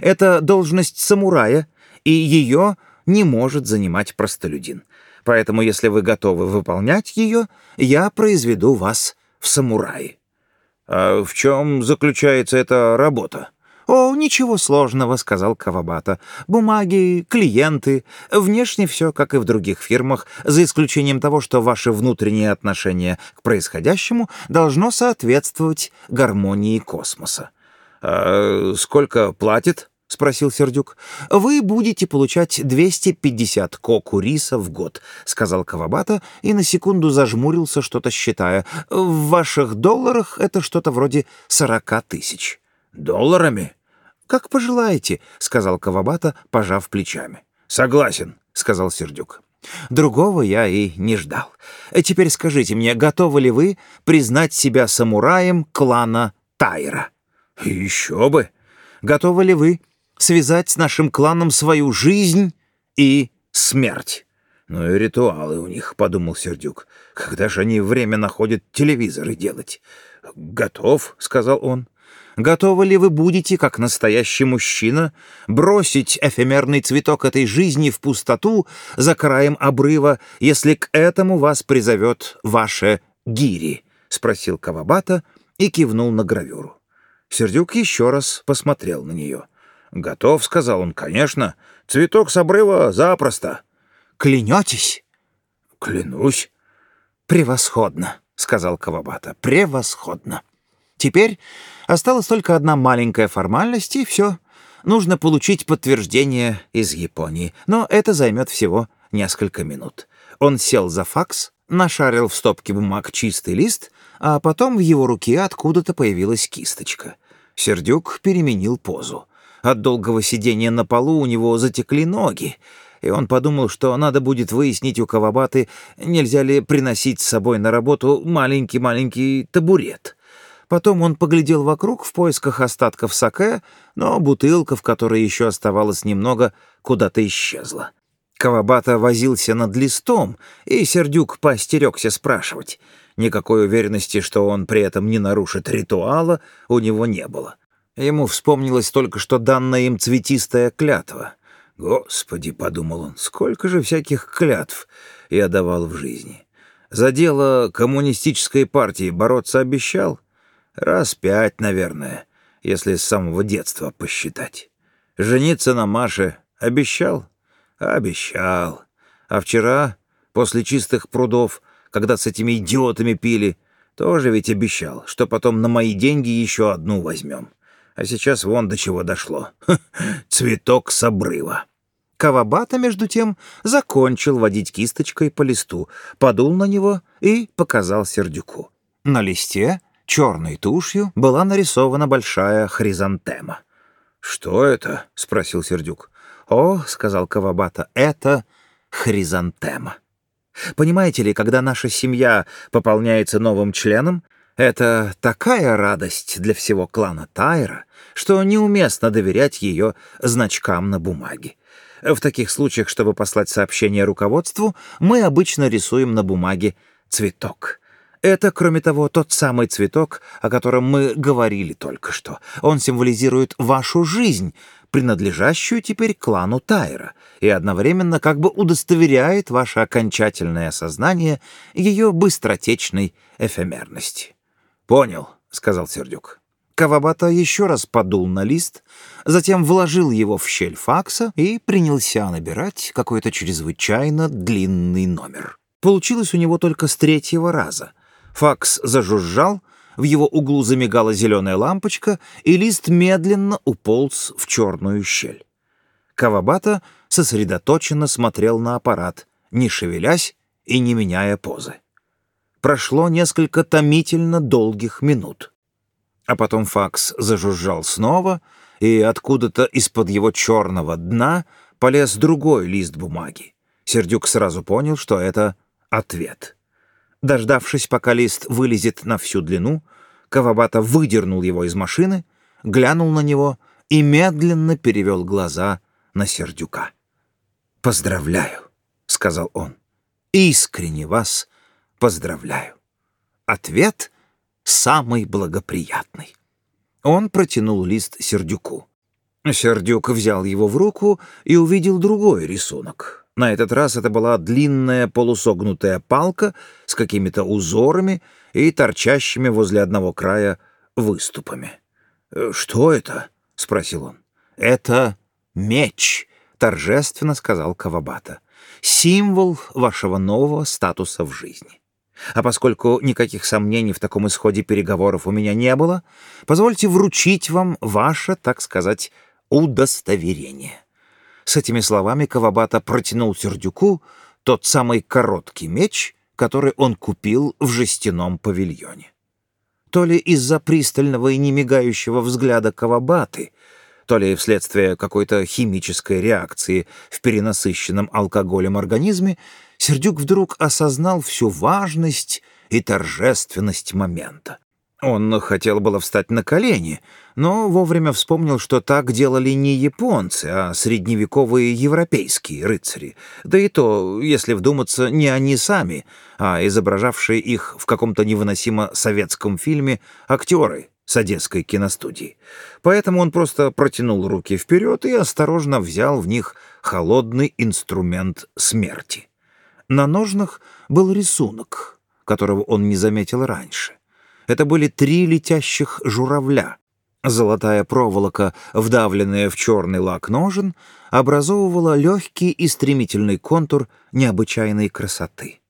Это должность самурая, и ее не может занимать простолюдин. Поэтому, если вы готовы выполнять ее, я произведу вас в самурае. «А в чем заключается эта работа?» «О, ничего сложного», — сказал Кавабата. «Бумаги, клиенты. Внешне все, как и в других фирмах, за исключением того, что ваше внутреннее отношение к происходящему должно соответствовать гармонии космоса». «А сколько платит?» — спросил Сердюк. «Вы будете получать 250 коку риса в год», — сказал Кавабата и на секунду зажмурился, что-то считая. «В ваших долларах это что-то вроде 40 тысяч». «Долларами?» «Как пожелаете», — сказал Кавабата, пожав плечами. «Согласен», — сказал Сердюк. Другого я и не ждал. Теперь скажите мне, готовы ли вы признать себя самураем клана Тайра? Еще бы. Готовы ли вы связать с нашим кланом свою жизнь и смерть. «Ну и ритуалы у них», — подумал Сердюк. «Когда же они время находят телевизоры делать?» «Готов», — сказал он. «Готовы ли вы будете, как настоящий мужчина, бросить эфемерный цветок этой жизни в пустоту за краем обрыва, если к этому вас призовет ваше гири?» — спросил Кавабата и кивнул на гравюру. Сердюк еще раз посмотрел на нее. «Готов», — сказал он, — «конечно. Цветок с обрыва запросто». «Клянетесь?» «Клянусь». «Превосходно», — сказал Кавабата, — «превосходно. Теперь осталась только одна маленькая формальность, и все. нужно получить подтверждение из Японии, но это займет всего несколько минут. Он сел за факс, нашарил в стопке бумаг чистый лист, а потом в его руке откуда-то появилась кисточка. Сердюк переменил позу. От долгого сидения на полу у него затекли ноги, и он подумал, что надо будет выяснить у Кавабаты, нельзя ли приносить с собой на работу маленький-маленький табурет. Потом он поглядел вокруг в поисках остатков саке, но бутылка, в которой еще оставалось немного, куда-то исчезла. Кавабата возился над листом, и Сердюк поостерегся спрашивать. Никакой уверенности, что он при этом не нарушит ритуала, у него не было. Ему вспомнилось только что данная им цветистая клятва. «Господи», — подумал он, — «сколько же всяких клятв я давал в жизни. За дело коммунистической партии бороться обещал? Раз пять, наверное, если с самого детства посчитать. Жениться на Маше обещал? Обещал. А вчера, после чистых прудов, когда с этими идиотами пили, тоже ведь обещал, что потом на мои деньги еще одну возьмем. А сейчас вон до чего дошло. Цветок с обрыва. Кавабата, между тем, закончил водить кисточкой по листу, подул на него и показал Сердюку. На листе черной тушью была нарисована большая хризантема. «Что это?» — спросил Сердюк. «О», — сказал Кавабата, — «это хризантема». Понимаете ли, когда наша семья пополняется новым членом, это такая радость для всего клана Тайра, что неуместно доверять ее значкам на бумаге. В таких случаях, чтобы послать сообщение руководству, мы обычно рисуем на бумаге цветок. Это, кроме того, тот самый цветок, о котором мы говорили только что. Он символизирует вашу жизнь, принадлежащую теперь клану Тайра, и одновременно как бы удостоверяет ваше окончательное осознание ее быстротечной эфемерности. «Понял», — сказал Сердюк. Кавабата еще раз подул на лист, затем вложил его в щель факса и принялся набирать какой-то чрезвычайно длинный номер. Получилось у него только с третьего раза. Факс зажужжал, в его углу замигала зеленая лампочка, и лист медленно уполз в черную щель. Кавабата сосредоточенно смотрел на аппарат, не шевелясь и не меняя позы. Прошло несколько томительно долгих минут. А потом факс зажужжал снова, и откуда-то из-под его черного дна полез другой лист бумаги. Сердюк сразу понял, что это ответ. Дождавшись, пока лист вылезет на всю длину, Кавабата выдернул его из машины, глянул на него и медленно перевел глаза на Сердюка. «Поздравляю», — сказал он. «Искренне вас поздравляю». Ответ самый благоприятный. Он протянул лист Сердюку. Сердюк взял его в руку и увидел другой рисунок — на этот раз это была длинная полусогнутая палка с какими-то узорами и торчащими возле одного края выступами. «Э, «Что это?» — спросил он. «Это меч», — торжественно сказал Кавабата. «Символ вашего нового статуса в жизни. А поскольку никаких сомнений в таком исходе переговоров у меня не было, позвольте вручить вам ваше, так сказать, удостоверение». С этими словами Кавабата протянул Сердюку тот самый короткий меч, который он купил в жестяном павильоне. То ли из-за пристального и немигающего взгляда Кавабаты, то ли вследствие какой-то химической реакции в перенасыщенном алкоголем организме, Сердюк вдруг осознал всю важность и торжественность момента. Он хотел было встать на колени, но вовремя вспомнил, что так делали не японцы, а средневековые европейские рыцари. Да и то, если вдуматься, не они сами, а изображавшие их в каком-то невыносимо советском фильме актеры с одесской киностудии. Поэтому он просто протянул руки вперед и осторожно взял в них холодный инструмент смерти. На ножнах был рисунок, которого он не заметил раньше. Это были три летящих журавля. Золотая проволока, вдавленная в черный лак ножен, образовывала легкий и стремительный контур необычайной красоты.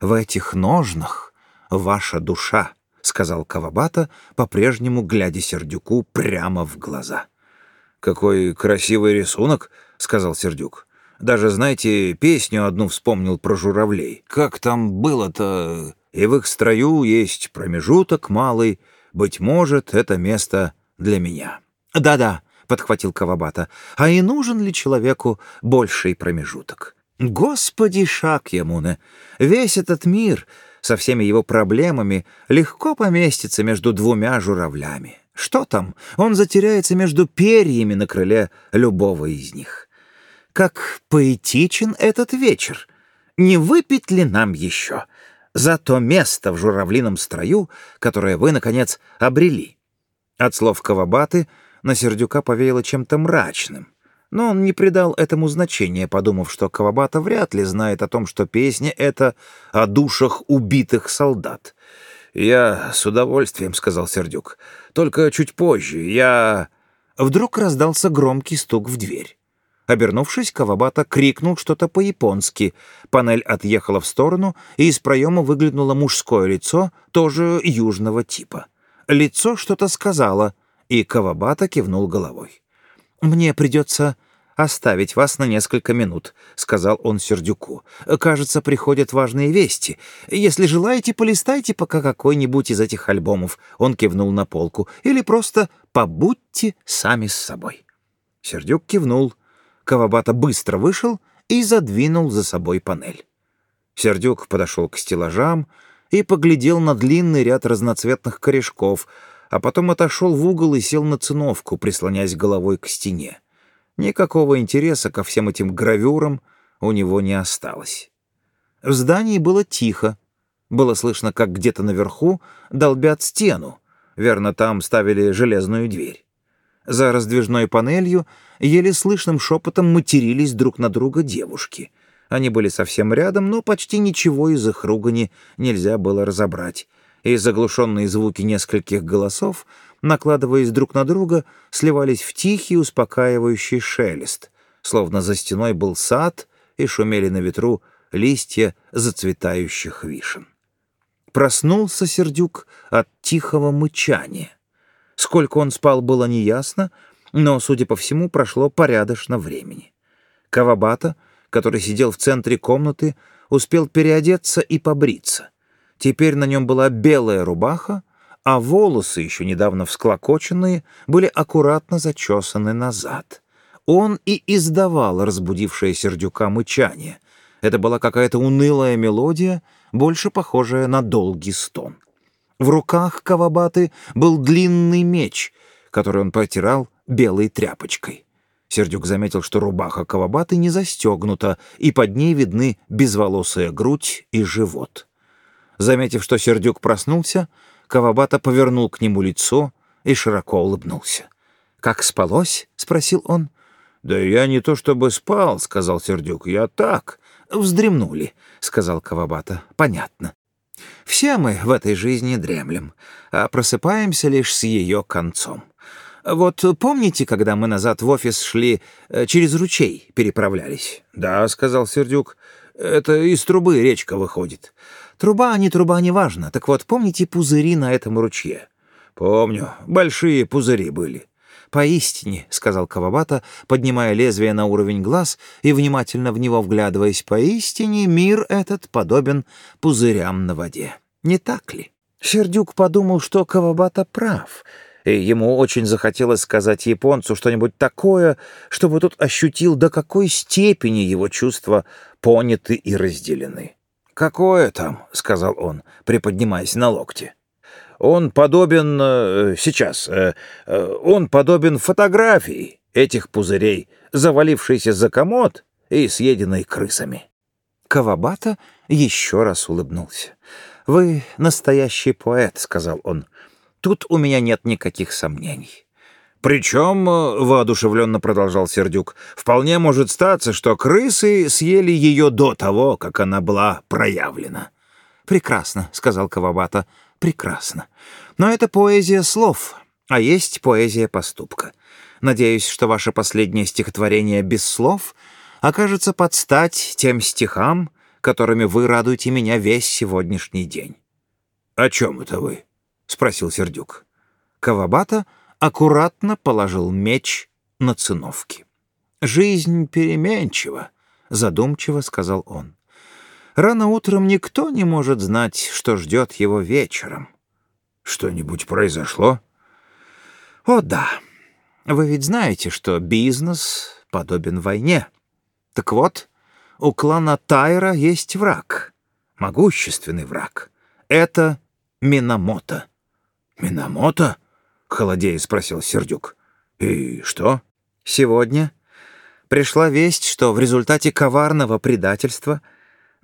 «В этих ножнах ваша душа», — сказал Кавабата, по-прежнему глядя Сердюку прямо в глаза. «Какой красивый рисунок», — сказал Сердюк. «Даже, знаете, песню одну вспомнил про журавлей. Как там было-то? И в их строю есть промежуток малый. Быть может, это место для меня». «Да-да», — подхватил Кавабата, — «а и нужен ли человеку больший промежуток?» Господи, шаг Ямуне, весь этот мир со всеми его проблемами легко поместится между двумя журавлями. Что там? Он затеряется между перьями на крыле любого из них. Как поэтичен этот вечер! Не выпить ли нам еще за то место в журавлином строю, которое вы, наконец, обрели? От слов Кавабаты на Сердюка повеяло чем-то мрачным но он не придал этому значения, подумав, что Кавабата вряд ли знает о том, что песня — это о душах убитых солдат. «Я с удовольствием», — сказал Сердюк. «Только чуть позже. Я...» Вдруг раздался громкий стук в дверь. Обернувшись, Кавабата крикнул что-то по-японски. Панель отъехала в сторону, и из проема выглянуло мужское лицо, тоже южного типа. Лицо что-то сказала, и Кавабата кивнул головой. «Мне придется оставить вас на несколько минут», — сказал он Сердюку. «Кажется, приходят важные вести. Если желаете, полистайте пока какой-нибудь из этих альбомов», — он кивнул на полку, «или просто побудьте сами с собой». Сердюк кивнул. Кавабата быстро вышел и задвинул за собой панель. Сердюк подошел к стеллажам и поглядел на длинный ряд разноцветных корешков — а потом отошел в угол и сел на циновку, прислонясь головой к стене. Никакого интереса ко всем этим гравюрам у него не осталось. В здании было тихо. Было слышно, как где-то наверху долбят стену. Верно, там ставили железную дверь. За раздвижной панелью еле слышным шепотом матерились друг на друга девушки. Они были совсем рядом, но почти ничего из их ругани нельзя было разобрать и заглушенные звуки нескольких голосов, накладываясь друг на друга, сливались в тихий успокаивающий шелест, словно за стеной был сад и шумели на ветру листья зацветающих вишен. Проснулся Сердюк от тихого мычания. Сколько он спал, было неясно, но, судя по всему, прошло порядочно времени. Кавабата, который сидел в центре комнаты, успел переодеться и побриться — Теперь на нем была белая рубаха, а волосы, еще недавно всклокоченные, были аккуратно зачесаны назад. Он и издавал разбудившее сердюка мычание. Это была какая-то унылая мелодия, больше похожая на долгий стон. В руках Кавабаты был длинный меч, который он протирал белой тряпочкой. Сердюк заметил, что рубаха Кавабаты не застегнута, и под ней видны безволосая грудь и живот. Заметив, что Сердюк проснулся, Кавабата повернул к нему лицо и широко улыбнулся. «Как спалось?» — спросил он. «Да я не то чтобы спал», — сказал Сердюк, — «я так». «Вздремнули», — сказал Кавабата. «Понятно. Все мы в этой жизни дремлем, а просыпаемся лишь с ее концом. Вот помните, когда мы назад в офис шли, э, через ручей переправлялись?» «Да», — сказал Сердюк, — «это из трубы речка выходит». Труба, не труба, неважно. Так вот, помните пузыри на этом ручье? Помню, большие пузыри были. «Поистине», — сказал Кавабата, поднимая лезвие на уровень глаз и внимательно в него вглядываясь, «поистине мир этот подобен пузырям на воде. Не так ли?» Сердюк подумал, что Кавабата прав, и ему очень захотелось сказать японцу что-нибудь такое, чтобы тот ощутил, до какой степени его чувства поняты и разделены. «Какое там?» — сказал он, приподнимаясь на локте. «Он подобен... Э, сейчас... Э, э, он подобен фотографии этих пузырей, завалившейся за комод и съеденной крысами». Кавабата еще раз улыбнулся. «Вы настоящий поэт», — сказал он. «Тут у меня нет никаких сомнений. Причем, воодушевленно продолжал Сердюк, — вполне может статься, что крысы съели ее до того, как она была проявлена. «Прекрасно», — сказал Кавабата, — «прекрасно. Но это поэзия слов, а есть поэзия поступка. Надеюсь, что ваше последнее стихотворение без слов окажется под стать тем стихам, которыми вы радуете меня весь сегодняшний день». «О чем это вы?» — спросил Сердюк. Кавабата — аккуратно положил меч на циновке. «Жизнь переменчива», — задумчиво сказал он. «Рано утром никто не может знать, что ждет его вечером». «Что-нибудь произошло?» «О, да. Вы ведь знаете, что бизнес подобен войне. Так вот, у клана Тайра есть враг, могущественный враг. Это Минамото». «Минамото?» — холодея спросил Сердюк. «И что?» «Сегодня пришла весть, что в результате коварного предательства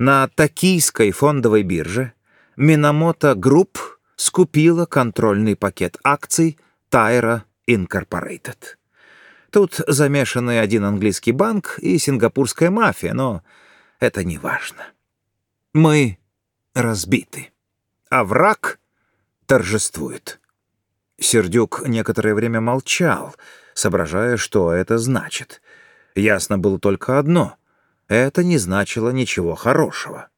на Токийской фондовой бирже Minamoto Group скупила контрольный пакет акций Taira Incorporated. Тут замешаны один английский банк и сингапурская мафия, но это не важно. Мы разбиты, а враг торжествует. Сердюк некоторое время молчал, соображая, что это значит. Ясно было только одно — это не значило ничего хорошего.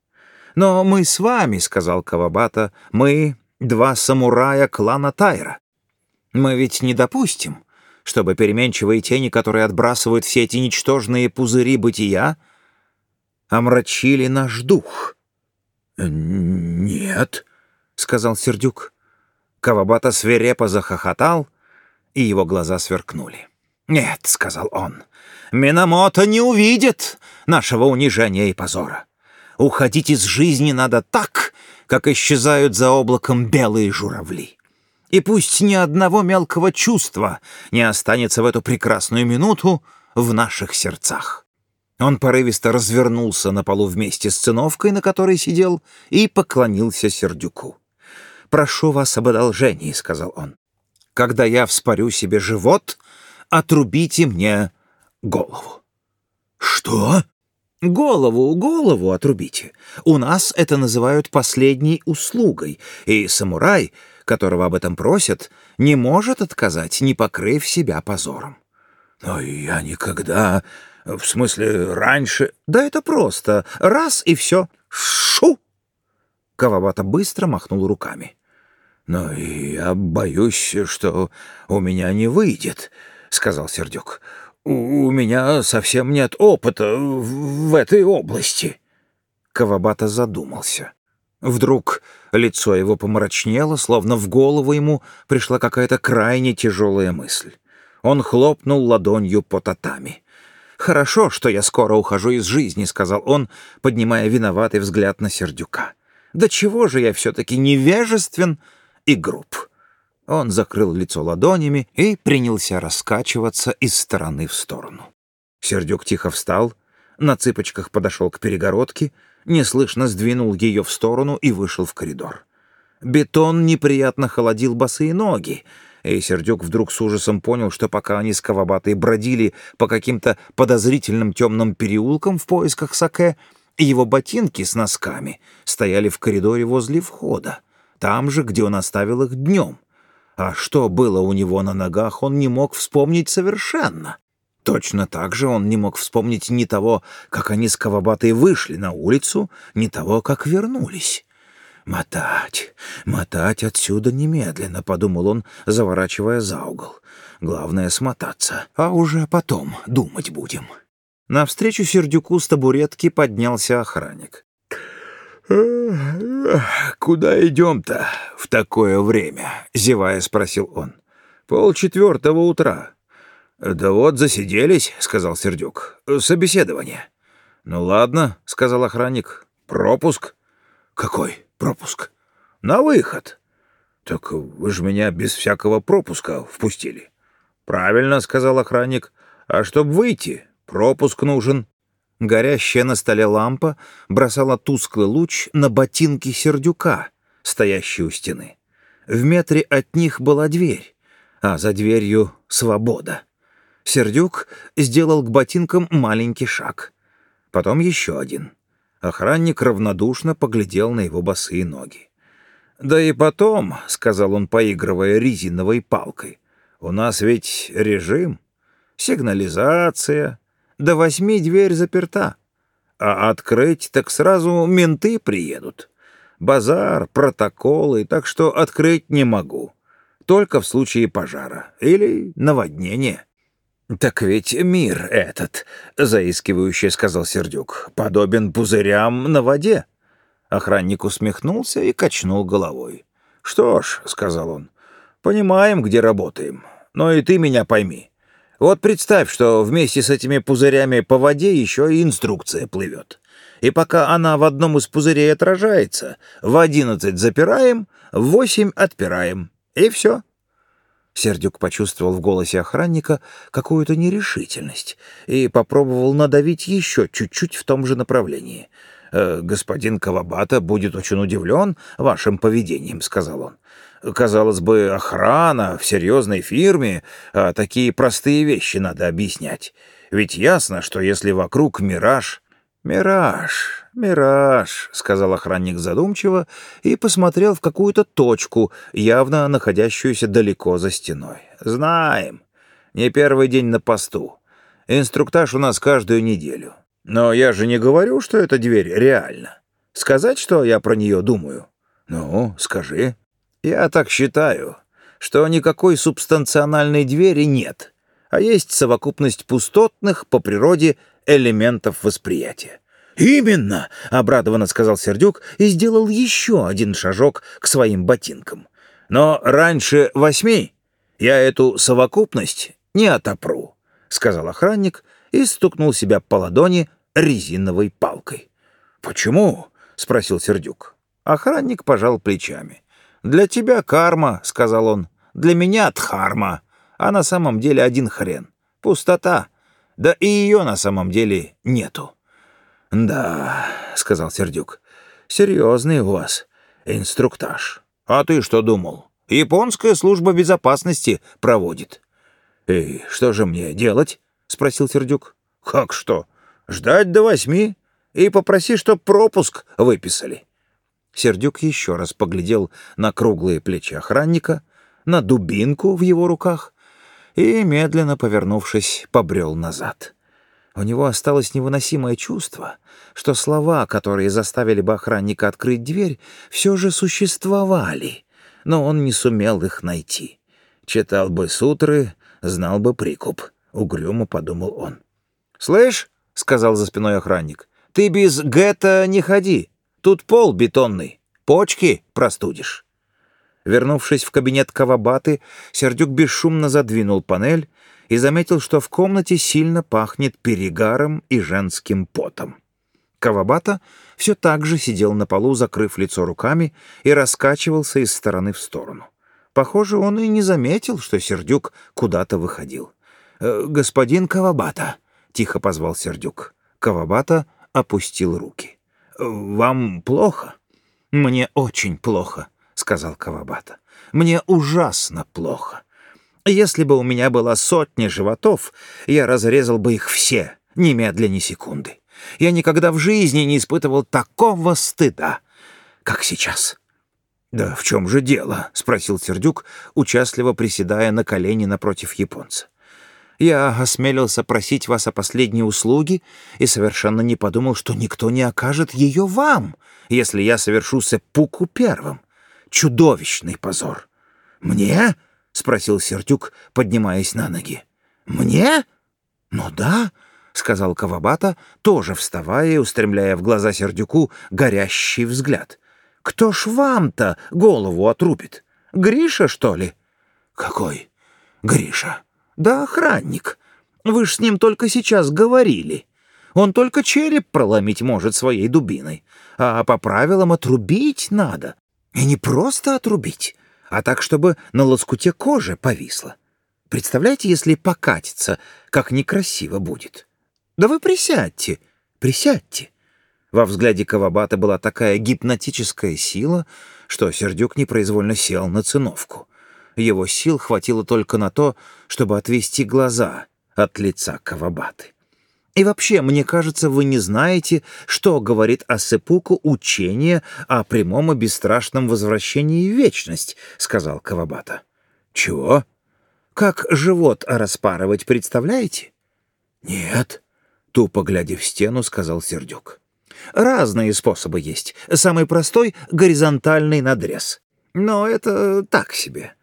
«Но мы с вами», — сказал Кавабата, — «мы два самурая клана Тайра. Мы ведь не допустим, чтобы переменчивые тени, которые отбрасывают все эти ничтожные пузыри бытия, омрачили наш дух». «Нет», — сказал Сердюк. Кавабата свирепо захохотал, и его глаза сверкнули. «Нет», — сказал он, — «Минамото не увидит нашего унижения и позора. Уходить из жизни надо так, как исчезают за облаком белые журавли. И пусть ни одного мелкого чувства не останется в эту прекрасную минуту в наших сердцах». Он порывисто развернулся на полу вместе с циновкой, на которой сидел, и поклонился Сердюку прошу вас об одолжении», — сказал он. «Когда я вспорю себе живот, отрубите мне голову». «Что?» «Голову, голову отрубите. У нас это называют последней услугой, и самурай, которого об этом просят, не может отказать, не покрыв себя позором». «Но я никогда... В смысле, раньше...» «Да это просто. Раз и все. Шу!» Кавабата быстро махнул руками. «Но я боюсь, что у меня не выйдет», — сказал Сердюк. «У меня совсем нет опыта в этой области». Кавабата задумался. Вдруг лицо его помрачнело, словно в голову ему пришла какая-то крайне тяжелая мысль. Он хлопнул ладонью по татами. «Хорошо, что я скоро ухожу из жизни», — сказал он, поднимая виноватый взгляд на Сердюка. «Да чего же я все-таки невежествен и груб. Он закрыл лицо ладонями и принялся раскачиваться из стороны в сторону. Сердюк тихо встал, на цыпочках подошел к перегородке, неслышно сдвинул ее в сторону и вышел в коридор. Бетон неприятно холодил босые ноги, и Сердюк вдруг с ужасом понял, что пока они с Кавабатой бродили по каким-то подозрительным темным переулкам в поисках саке, его ботинки с носками стояли в коридоре возле входа там же, где он оставил их днем. А что было у него на ногах, он не мог вспомнить совершенно. Точно так же он не мог вспомнить ни того, как они с Кавабатой вышли на улицу, ни того, как вернулись. «Мотать, мотать отсюда немедленно», — подумал он, заворачивая за угол. «Главное — смотаться, а уже потом думать будем». Навстречу Сердюку с табуретки поднялся охранник. «Куда идем-то в такое время?» — зевая спросил он. «Пол четвертого утра». «Да вот, засиделись», — сказал Сердюк. «Собеседование». «Ну ладно», — сказал охранник. «Пропуск». «Какой пропуск?» «На выход». «Так вы же меня без всякого пропуска впустили». «Правильно», — сказал охранник. «А чтобы выйти, пропуск нужен». Горящая на столе лампа бросала тусклый луч на ботинки сердюка, стоящие у стены. В метре от них была дверь, а за дверью — свобода. Сердюк сделал к ботинкам маленький шаг. Потом еще один. Охранник равнодушно поглядел на его босые ноги. «Да и потом», — сказал он, поигрывая резиновой палкой, — «у нас ведь режим, сигнализация, до восьми дверь заперта. А открыть так сразу менты приедут. Базар, протоколы, так что открыть не могу. Только в случае пожара или наводнения. «Так ведь мир этот, — заискивающе сказал Сердюк, — подобен пузырям на воде». Охранник усмехнулся и качнул головой. «Что ж, — сказал он, — понимаем, где работаем, но и ты меня пойми. Вот представь, что вместе с этими пузырями по воде еще и инструкция плывет. И пока она в одном из пузырей отражается, в одиннадцать запираем, в восемь отпираем. И все». Сердюк почувствовал в голосе охранника какую-то нерешительность и попробовал надавить еще чуть-чуть в том же направлении. «Э, «Господин Кавабата будет очень удивлен вашим поведением», — сказал он. «Казалось бы, охрана в серьезной фирме, а такие простые вещи надо объяснять. Ведь ясно, что если вокруг мираж...» «Мираж, мираж», — сказал охранник задумчиво и посмотрел в какую-то точку, явно находящуюся далеко за стеной. «Знаем. Не первый день на посту. Инструктаж у нас каждую неделю. Но я же не говорю, что эта дверь реальна. Сказать, что я про нее думаю? Ну, скажи. Я так считаю, что никакой субстанциональной двери нет, а есть совокупность пустотных по природе элементов восприятия. «Именно!» — обрадованно сказал Сердюк и сделал еще один шажок к своим ботинкам. «Но раньше восьми я эту совокупность не отопру», — сказал охранник и стукнул себя по ладони резиновой палкой. «Почему?» — спросил Сердюк. Охранник пожал плечами. «Для тебя карма», — сказал он. «Для меня дхарма. А на самом деле один хрен. Пустота. Да и ее на самом деле нету. «Да», — сказал Сердюк, — «серьезный у вас инструктаж. А ты что думал? Японская служба безопасности проводит». «И что же мне делать?» — спросил Сердюк. «Как что? Ждать до восьми и попроси, чтоб пропуск выписали». Сердюк еще раз поглядел на круглые плечи охранника, на дубинку в его руках и, медленно повернувшись, побрел назад. У него осталось невыносимое чувство, что слова, которые заставили бы охранника открыть дверь, все же существовали, но он не сумел их найти. Читал бы сутры, знал бы прикуп, — угрюмо подумал он. «Слышь», — сказал за спиной охранник, — «ты без гэта не ходи. Тут пол бетонный, почки простудишь». Вернувшись в кабинет Кавабаты, Сердюк бесшумно задвинул панель и заметил, что в комнате сильно пахнет перегаром и женским потом. Кавабата все так же сидел на полу, закрыв лицо руками, и раскачивался из стороны в сторону. Похоже, он и не заметил, что Сердюк куда-то выходил. «Э, «Господин Кавабата», — тихо позвал Сердюк. Кавабата опустил руки. «Вам плохо?» «Мне очень плохо», — сказал Кавабата. «Мне ужасно плохо. Если бы у меня была сотня животов, я разрезал бы их все, немедля ни секунды. Я никогда в жизни не испытывал такого стыда, как сейчас». «Да в чем же дело?» — спросил Сердюк, участливо приседая на колени напротив японца. «Я осмелился просить вас о последней услуге и совершенно не подумал, что никто не окажет ее вам, если я совершу сеппуку первым чудовищный позор. «Мне?» — спросил Сердюк, поднимаясь на ноги. «Мне? Ну да», — сказал Кавабата, тоже вставая и устремляя в глаза Сердюку горящий взгляд. «Кто ж вам-то голову отрубит? Гриша, что ли?» «Какой Гриша?» «Да охранник. Вы ж с ним только сейчас говорили. Он только череп проломить может своей дубиной, а по правилам отрубить надо. И не просто отрубить, а так, чтобы на лоскуте кожи повисло. Представляете, если покатиться, как некрасиво будет? Да вы присядьте, присядьте. Во взгляде Кавабата была такая гипнотическая сила, что Сердюк непроизвольно сел на циновку. Его сил хватило только на то, чтобы отвести глаза от лица Кавабаты. И вообще, мне кажется, вы не знаете, что говорит о Сепуку учение о прямом и бесстрашном возвращении в вечность, — сказал Кавабата. Чего? Как живот распарывать, представляете? Нет, — тупо глядя в стену, сказал Сердюк. Разные способы есть. Самый простой — горизонтальный надрез. Но это так себе.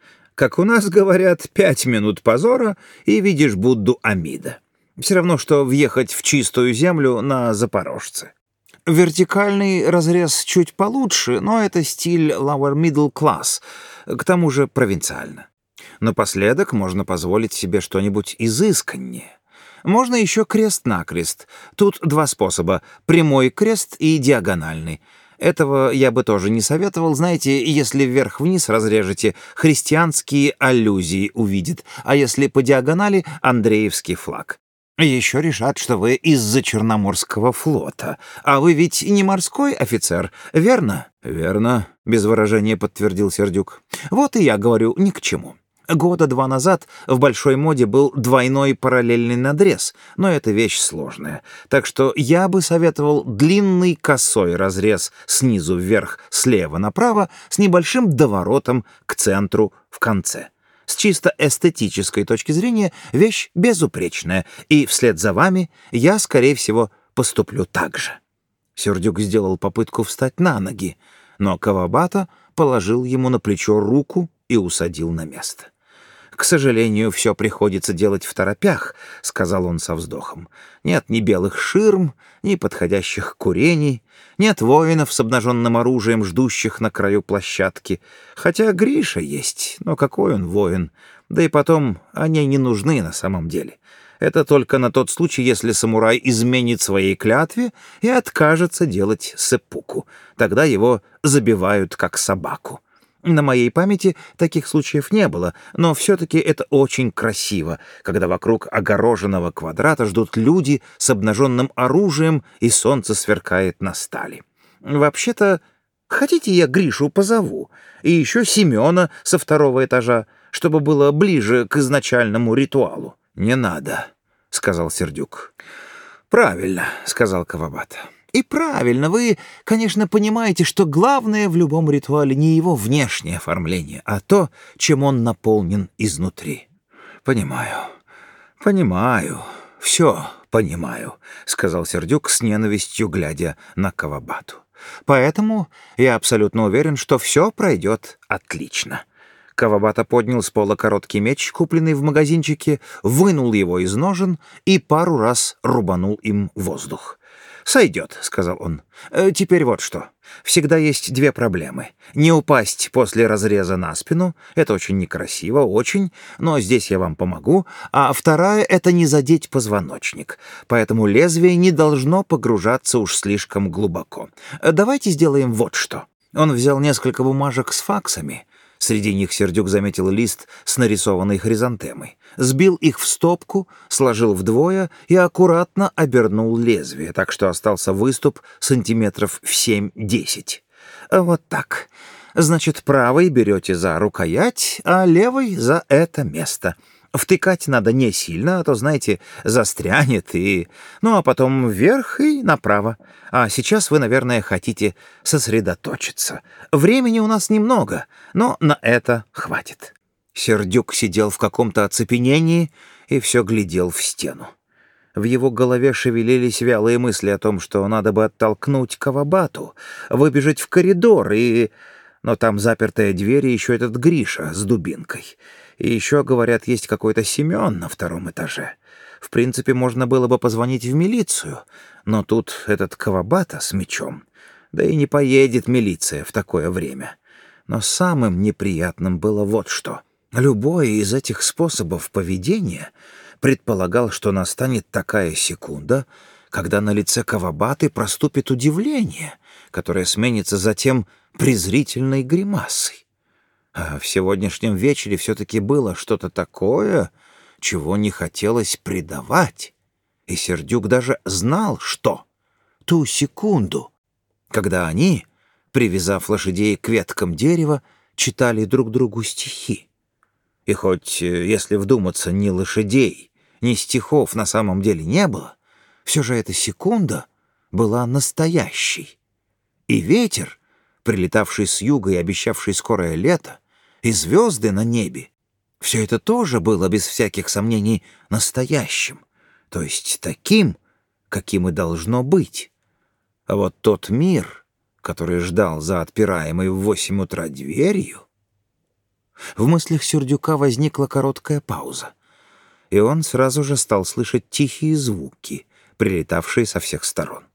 Как у нас говорят, пять минут позора, и видишь Будду Амида. Все равно, что въехать в чистую землю на Запорожце. Вертикальный разрез чуть получше, но это стиль lower middle class, к тому же провинциально. Напоследок можно позволить себе что-нибудь изысканнее. Можно еще крест-накрест. Тут два способа — прямой крест и диагональный. Этого я бы тоже не советовал. Знаете, если вверх-вниз разрежете, христианские аллюзии увидит, а если по диагонали — Андреевский флаг. Еще решат, что вы из-за Черноморского флота. А вы ведь не морской офицер, верно? Верно, без выражения подтвердил Сердюк. Вот и я говорю ни к чему. Года два назад в большой моде был двойной параллельный надрез, но это вещь сложная. Так что я бы советовал длинный косой разрез снизу вверх, слева направо, с небольшим доворотом к центру в конце. С чисто эстетической точки зрения вещь безупречная, и вслед за вами я, скорее всего, поступлю так же. Сердюк сделал попытку встать на ноги, но Кавабата положил ему на плечо руку и усадил на место. «К сожалению, все приходится делать в торопях», — сказал он со вздохом. «Нет ни белых ширм, ни подходящих курений, нет воинов с обнаженным оружием, ждущих на краю площадки. Хотя Гриша есть, но какой он воин? Да и потом, они не нужны на самом деле. Это только на тот случай, если самурай изменит своей клятве и откажется делать сеппуку. Тогда его забивают как собаку. На моей памяти таких случаев не было, но все-таки это очень красиво, когда вокруг огороженного квадрата ждут люди с обнаженным оружием, и солнце сверкает на стали. Вообще-то, хотите, я Гришу позову, и еще Семена со второго этажа, чтобы было ближе к изначальному ритуалу? — Не надо, — сказал Сердюк. — Правильно, — сказал Кавабата. И правильно, вы, конечно, понимаете, что главное в любом ритуале не его внешнее оформление, а то, чем он наполнен изнутри. Понимаю, понимаю, все понимаю, сказал Сердюк с ненавистью, глядя на Кавабату. Поэтому я абсолютно уверен, что все пройдет отлично. Кавабата поднял с пола короткий меч, купленный в магазинчике, вынул его из ножен и пару раз рубанул им воздух. «Сойдет», — сказал он. «Э, «Теперь вот что. Всегда есть две проблемы. Не упасть после разреза на спину — это очень некрасиво, очень, но здесь я вам помогу. А вторая — это не задеть позвоночник. Поэтому лезвие не должно погружаться уж слишком глубоко. Давайте сделаем вот что». Он взял несколько бумажек с факсами, Среди них Сердюк заметил лист с нарисованной хризантемой. Сбил их в стопку, сложил вдвое и аккуратно обернул лезвие, так что остался выступ сантиметров в семь-десять. Вот так. Значит, правой берете за рукоять, а левой — за это место — Втыкать надо не сильно, а то, знаете, застрянет и... Ну, а потом вверх и направо. А сейчас вы, наверное, хотите сосредоточиться. Времени у нас немного, но на это хватит». Сердюк сидел в каком-то оцепенении и все глядел в стену. В его голове шевелились вялые мысли о том, что надо бы оттолкнуть Кавабату, выбежать в коридор и... Но там запертая дверь и еще этот Гриша с дубинкой. И еще, говорят, есть какой-то Семен на втором этаже. В принципе, можно было бы позвонить в милицию, но тут этот Кавабата с мечом. Да и не поедет милиция в такое время. Но самым неприятным было вот что. Любой из этих способов поведения предполагал, что настанет такая секунда, когда на лице Кавабаты проступит удивление, которое сменится затем презрительной гримасой. А в сегодняшнем вечере все-таки было что-то такое, чего не хотелось предавать. И Сердюк даже знал, что. Ту секунду, когда они, привязав лошадей к веткам дерева, читали друг другу стихи. И хоть, э, если вдуматься, ни лошадей, ни стихов на самом деле не было, все же эта секунда была настоящей. И ветер, прилетавший с юга и обещавший скорое лето, и звезды на небе. Все это тоже было, без всяких сомнений, настоящим, то есть таким, каким и должно быть. А вот тот мир, который ждал за отпираемой в восемь утра дверью... В мыслях Сердюка возникла короткая пауза, и он сразу же стал слышать тихие звуки, прилетавшие со всех сторон.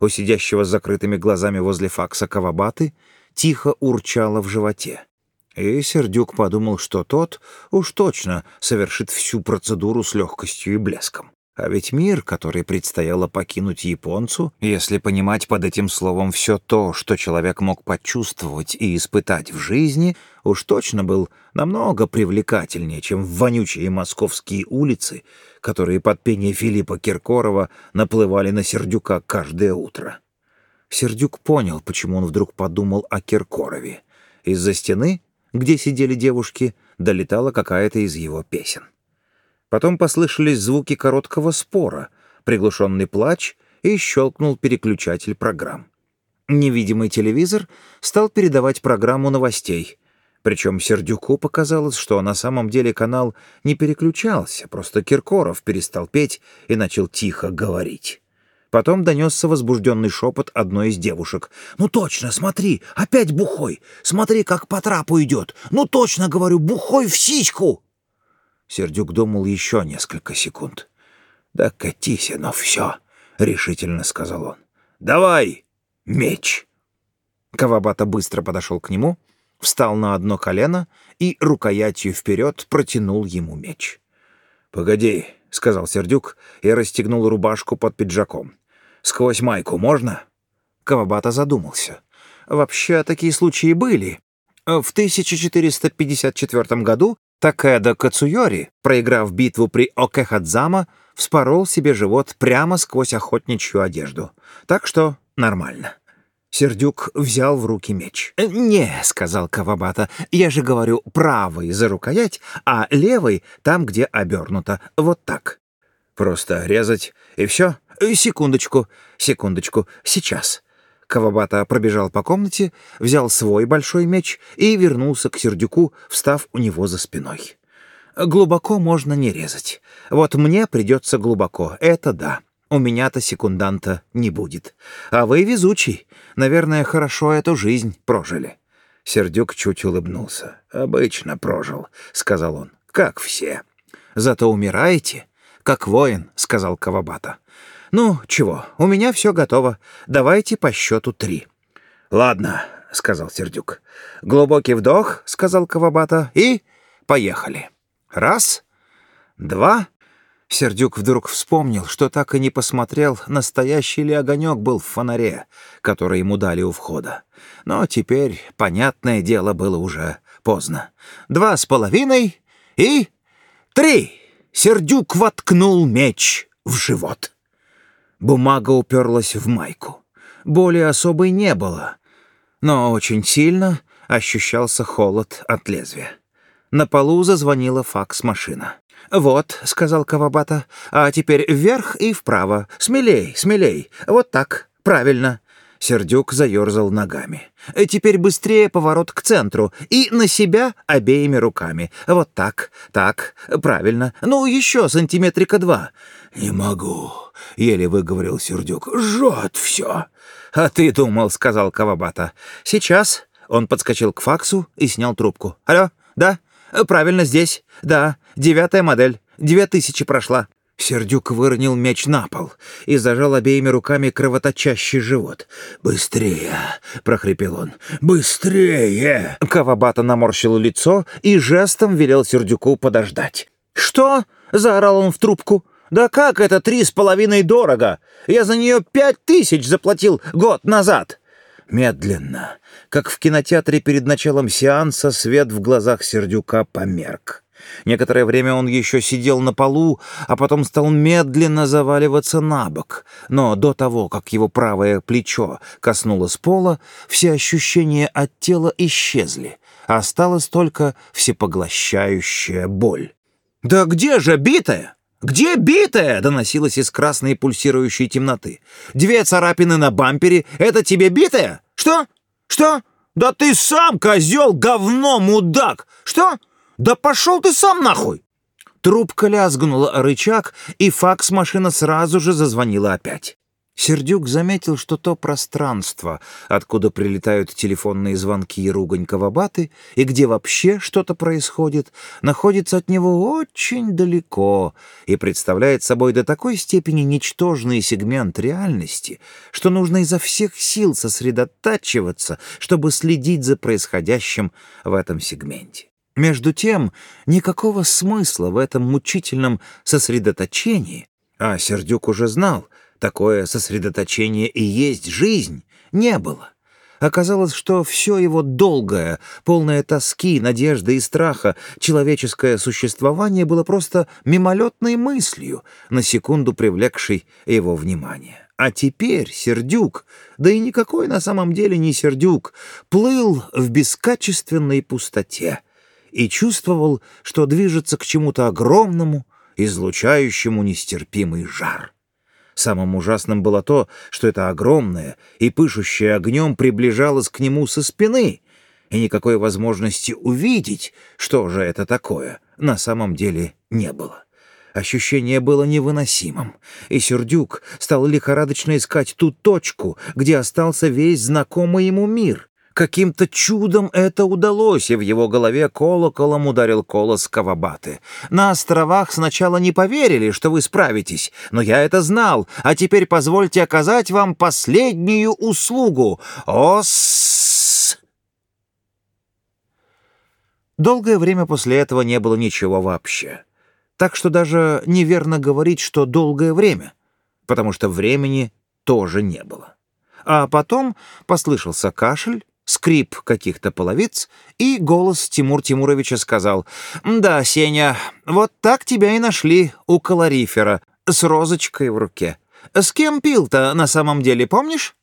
У сидящего с закрытыми глазами возле факса Кавабаты тихо урчало в животе. И Сердюк подумал, что тот уж точно совершит всю процедуру с легкостью и блеском. А ведь мир, который предстояло покинуть японцу, если понимать под этим словом все то, что человек мог почувствовать и испытать в жизни, уж точно был намного привлекательнее, чем вонючие московские улицы, которые под пение Филиппа Киркорова наплывали на Сердюка каждое утро. Сердюк понял, почему он вдруг подумал о Киркорове. Из-за стены, где сидели девушки, долетала какая-то из его песен. Потом послышались звуки короткого спора, приглушенный плач и щелкнул переключатель программ. Невидимый телевизор стал передавать программу новостей. Причем Сердюку показалось, что на самом деле канал не переключался, просто Киркоров перестал петь и начал тихо говорить. Потом донесся возбужденный шепот одной из девушек. «Ну точно, смотри, опять бухой! Смотри, как по трапу идет! Ну точно, говорю, бухой в сиську!» Сердюк думал еще несколько секунд. «Да катись оно все!» — решительно сказал он. «Давай, меч!» Кавабата быстро подошел к нему, встал на одно колено и рукоятью вперед протянул ему меч. «Погоди», — сказал Сердюк и расстегнул рубашку под пиджаком. «Сквозь майку можно?» Кавабата задумался. Вообще, такие случаи были. В 1454 году Такеда Кацуйори, проиграв битву при Окехадзама, вспорол себе живот прямо сквозь охотничью одежду. Так что нормально. Сердюк взял в руки меч. «Э, «Не», — сказал Кавабата, — «я же говорю правый за рукоять, а левый там, где обернуто. Вот так». «Просто резать, и все?» «Э, «Секундочку, секундочку, сейчас». Кавабата пробежал по комнате, взял свой большой меч и вернулся к Сердюку, встав у него за спиной. «Глубоко можно не резать. Вот мне придется глубоко, это да. У меня-то секунданта не будет. А вы везучий. Наверное, хорошо эту жизнь прожили». Сердюк чуть улыбнулся. «Обычно прожил», — сказал он, — «как все». «Зато умираете, как воин», — сказал Кавабата. «Ну, чего, у меня все готово. Давайте по счету три». «Ладно», — сказал Сердюк. «Глубокий вдох», — сказал Кавабата, — «и поехали». Раз, два. Сердюк вдруг вспомнил, что так и не посмотрел, настоящий ли огонек был в фонаре, который ему дали у входа. Но теперь, понятное дело, было уже поздно. Два с половиной и три. Сердюк воткнул меч в живот. Бумага уперлась в майку. Боли особой не было, но очень сильно ощущался холод от лезвия. На полу зазвонила факс-машина. «Вот», — сказал Кавабата, — «а теперь вверх и вправо. Смелей, смелей. Вот так. Правильно». Сердюк заерзал ногами. «Теперь быстрее поворот к центру и на себя обеими руками. Вот так, так, правильно. Ну, еще сантиметрика два». «Не могу», — еле выговорил Сердюк. «Жжет все». «А ты думал», — сказал Кавабата. «Сейчас». Он подскочил к факсу и снял трубку. «Алло, да? Правильно, здесь. Да, девятая модель. Две тысячи прошла». Сердюк выронил меч на пол и зажал обеими руками кровоточащий живот. «Быстрее!» — прохрипел он. «Быстрее!» Кавабата наморщил лицо и жестом велел Сердюку подождать. «Что?» — заорал он в трубку. «Да как это три с половиной дорого? Я за нее пять тысяч заплатил год назад!» Медленно, как в кинотеатре перед началом сеанса, свет в глазах Сердюка померк. Некоторое время он еще сидел на полу, а потом стал медленно заваливаться на бок. Но до того, как его правое плечо коснулось пола, все ощущения от тела исчезли. Осталась только всепоглощающая боль. «Да где же битая?» «Где битая?» — доносилась из красной пульсирующей темноты. «Две царапины на бампере — это тебе битая? Что? Что? Да ты сам, козел, говно, мудак! Что? Да пошел ты сам нахуй!» Трубка лязгнула рычаг, и факс-машина сразу же зазвонила опять. Сердюк заметил, что то пространство, откуда прилетают телефонные звонки и ругань Кавабаты, и где вообще что-то происходит, находится от него очень далеко и представляет собой до такой степени ничтожный сегмент реальности, что нужно изо всех сил сосредотачиваться, чтобы следить за происходящим в этом сегменте. Между тем, никакого смысла в этом мучительном сосредоточении, а Сердюк уже знал — такое сосредоточение и есть жизнь, не было. Оказалось, что все его долгое, полное тоски, надежды и страха человеческое существование было просто мимолетной мыслью, на секунду привлекшей его внимание. А теперь Сердюк, да и никакой на самом деле не Сердюк, плыл в бескачественной пустоте и чувствовал, что движется к чему-то огромному, излучающему нестерпимый жар. Самым ужасным было то, что это огромное и пышущее огнем приближалось к нему со спины, и никакой возможности увидеть, что же это такое, на самом деле не было. Ощущение было невыносимым, и Сердюк стал лихорадочно искать ту точку, где остался весь знакомый ему мир. Каким-то чудом это удалось, и в его голове колоколом ударил колос Кавабаты. «На островах сначала не поверили, что вы справитесь, но я это знал, а теперь позвольте оказать вам последнюю услугу. Ос!» Долгое время после этого не было ничего вообще. Так что даже неверно говорить, что долгое время, потому что времени тоже не было. А потом послышался кашель, скрип каких-то половиц, и голос Тимур Тимуровича сказал, «Да, Сеня, вот так тебя и нашли у калорифера, с розочкой в руке. С кем пил-то на самом деле, помнишь?»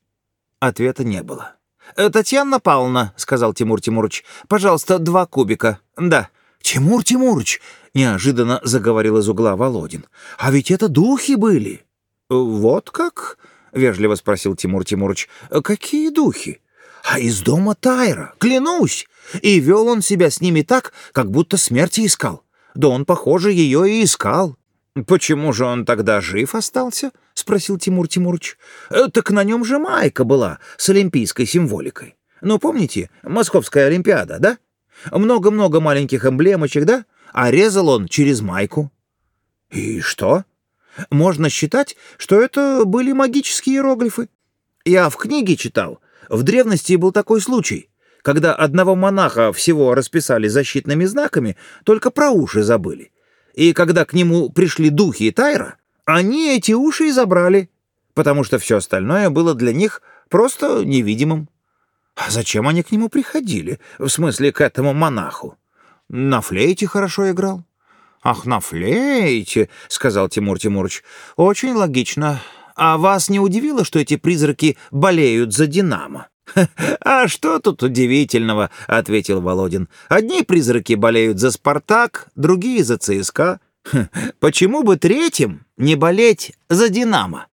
Ответа не было. «Татьяна Павловна», — сказал Тимур Тимурович, — «пожалуйста, два кубика». «Да». «Тимур Тимурович», — неожиданно заговорил из угла Володин, — «а ведь это духи были». «Вот как?» — вежливо спросил Тимур Тимурович. «Какие духи?» А из дома Тайра, клянусь. И вел он себя с ними так, как будто смерти искал. Да он, похоже, ее и искал. «Почему же он тогда жив остался?» — спросил Тимур Тимурович. «Э, «Так на нем же майка была с олимпийской символикой. Ну, помните, Московская Олимпиада, да? Много-много маленьких эмблемочек, да? А резал он через майку». «И что?» «Можно считать, что это были магические иероглифы. Я в книге читал, в древности был такой случай, когда одного монаха всего расписали защитными знаками, только про уши забыли. И когда к нему пришли духи Тайра, они эти уши и забрали, потому что все остальное было для них просто невидимым. А зачем они к нему приходили? В смысле, к этому монаху? На флейте хорошо играл. «Ах, на флейте!» — сказал Тимур Тимурович. «Очень логично. А вас не удивило, что эти призраки болеют за «Динамо»?» «А что тут удивительного?» — ответил Володин. «Одни призраки болеют за «Спартак», другие — за ЦСКА. Почему бы третьим не болеть за «Динамо»?»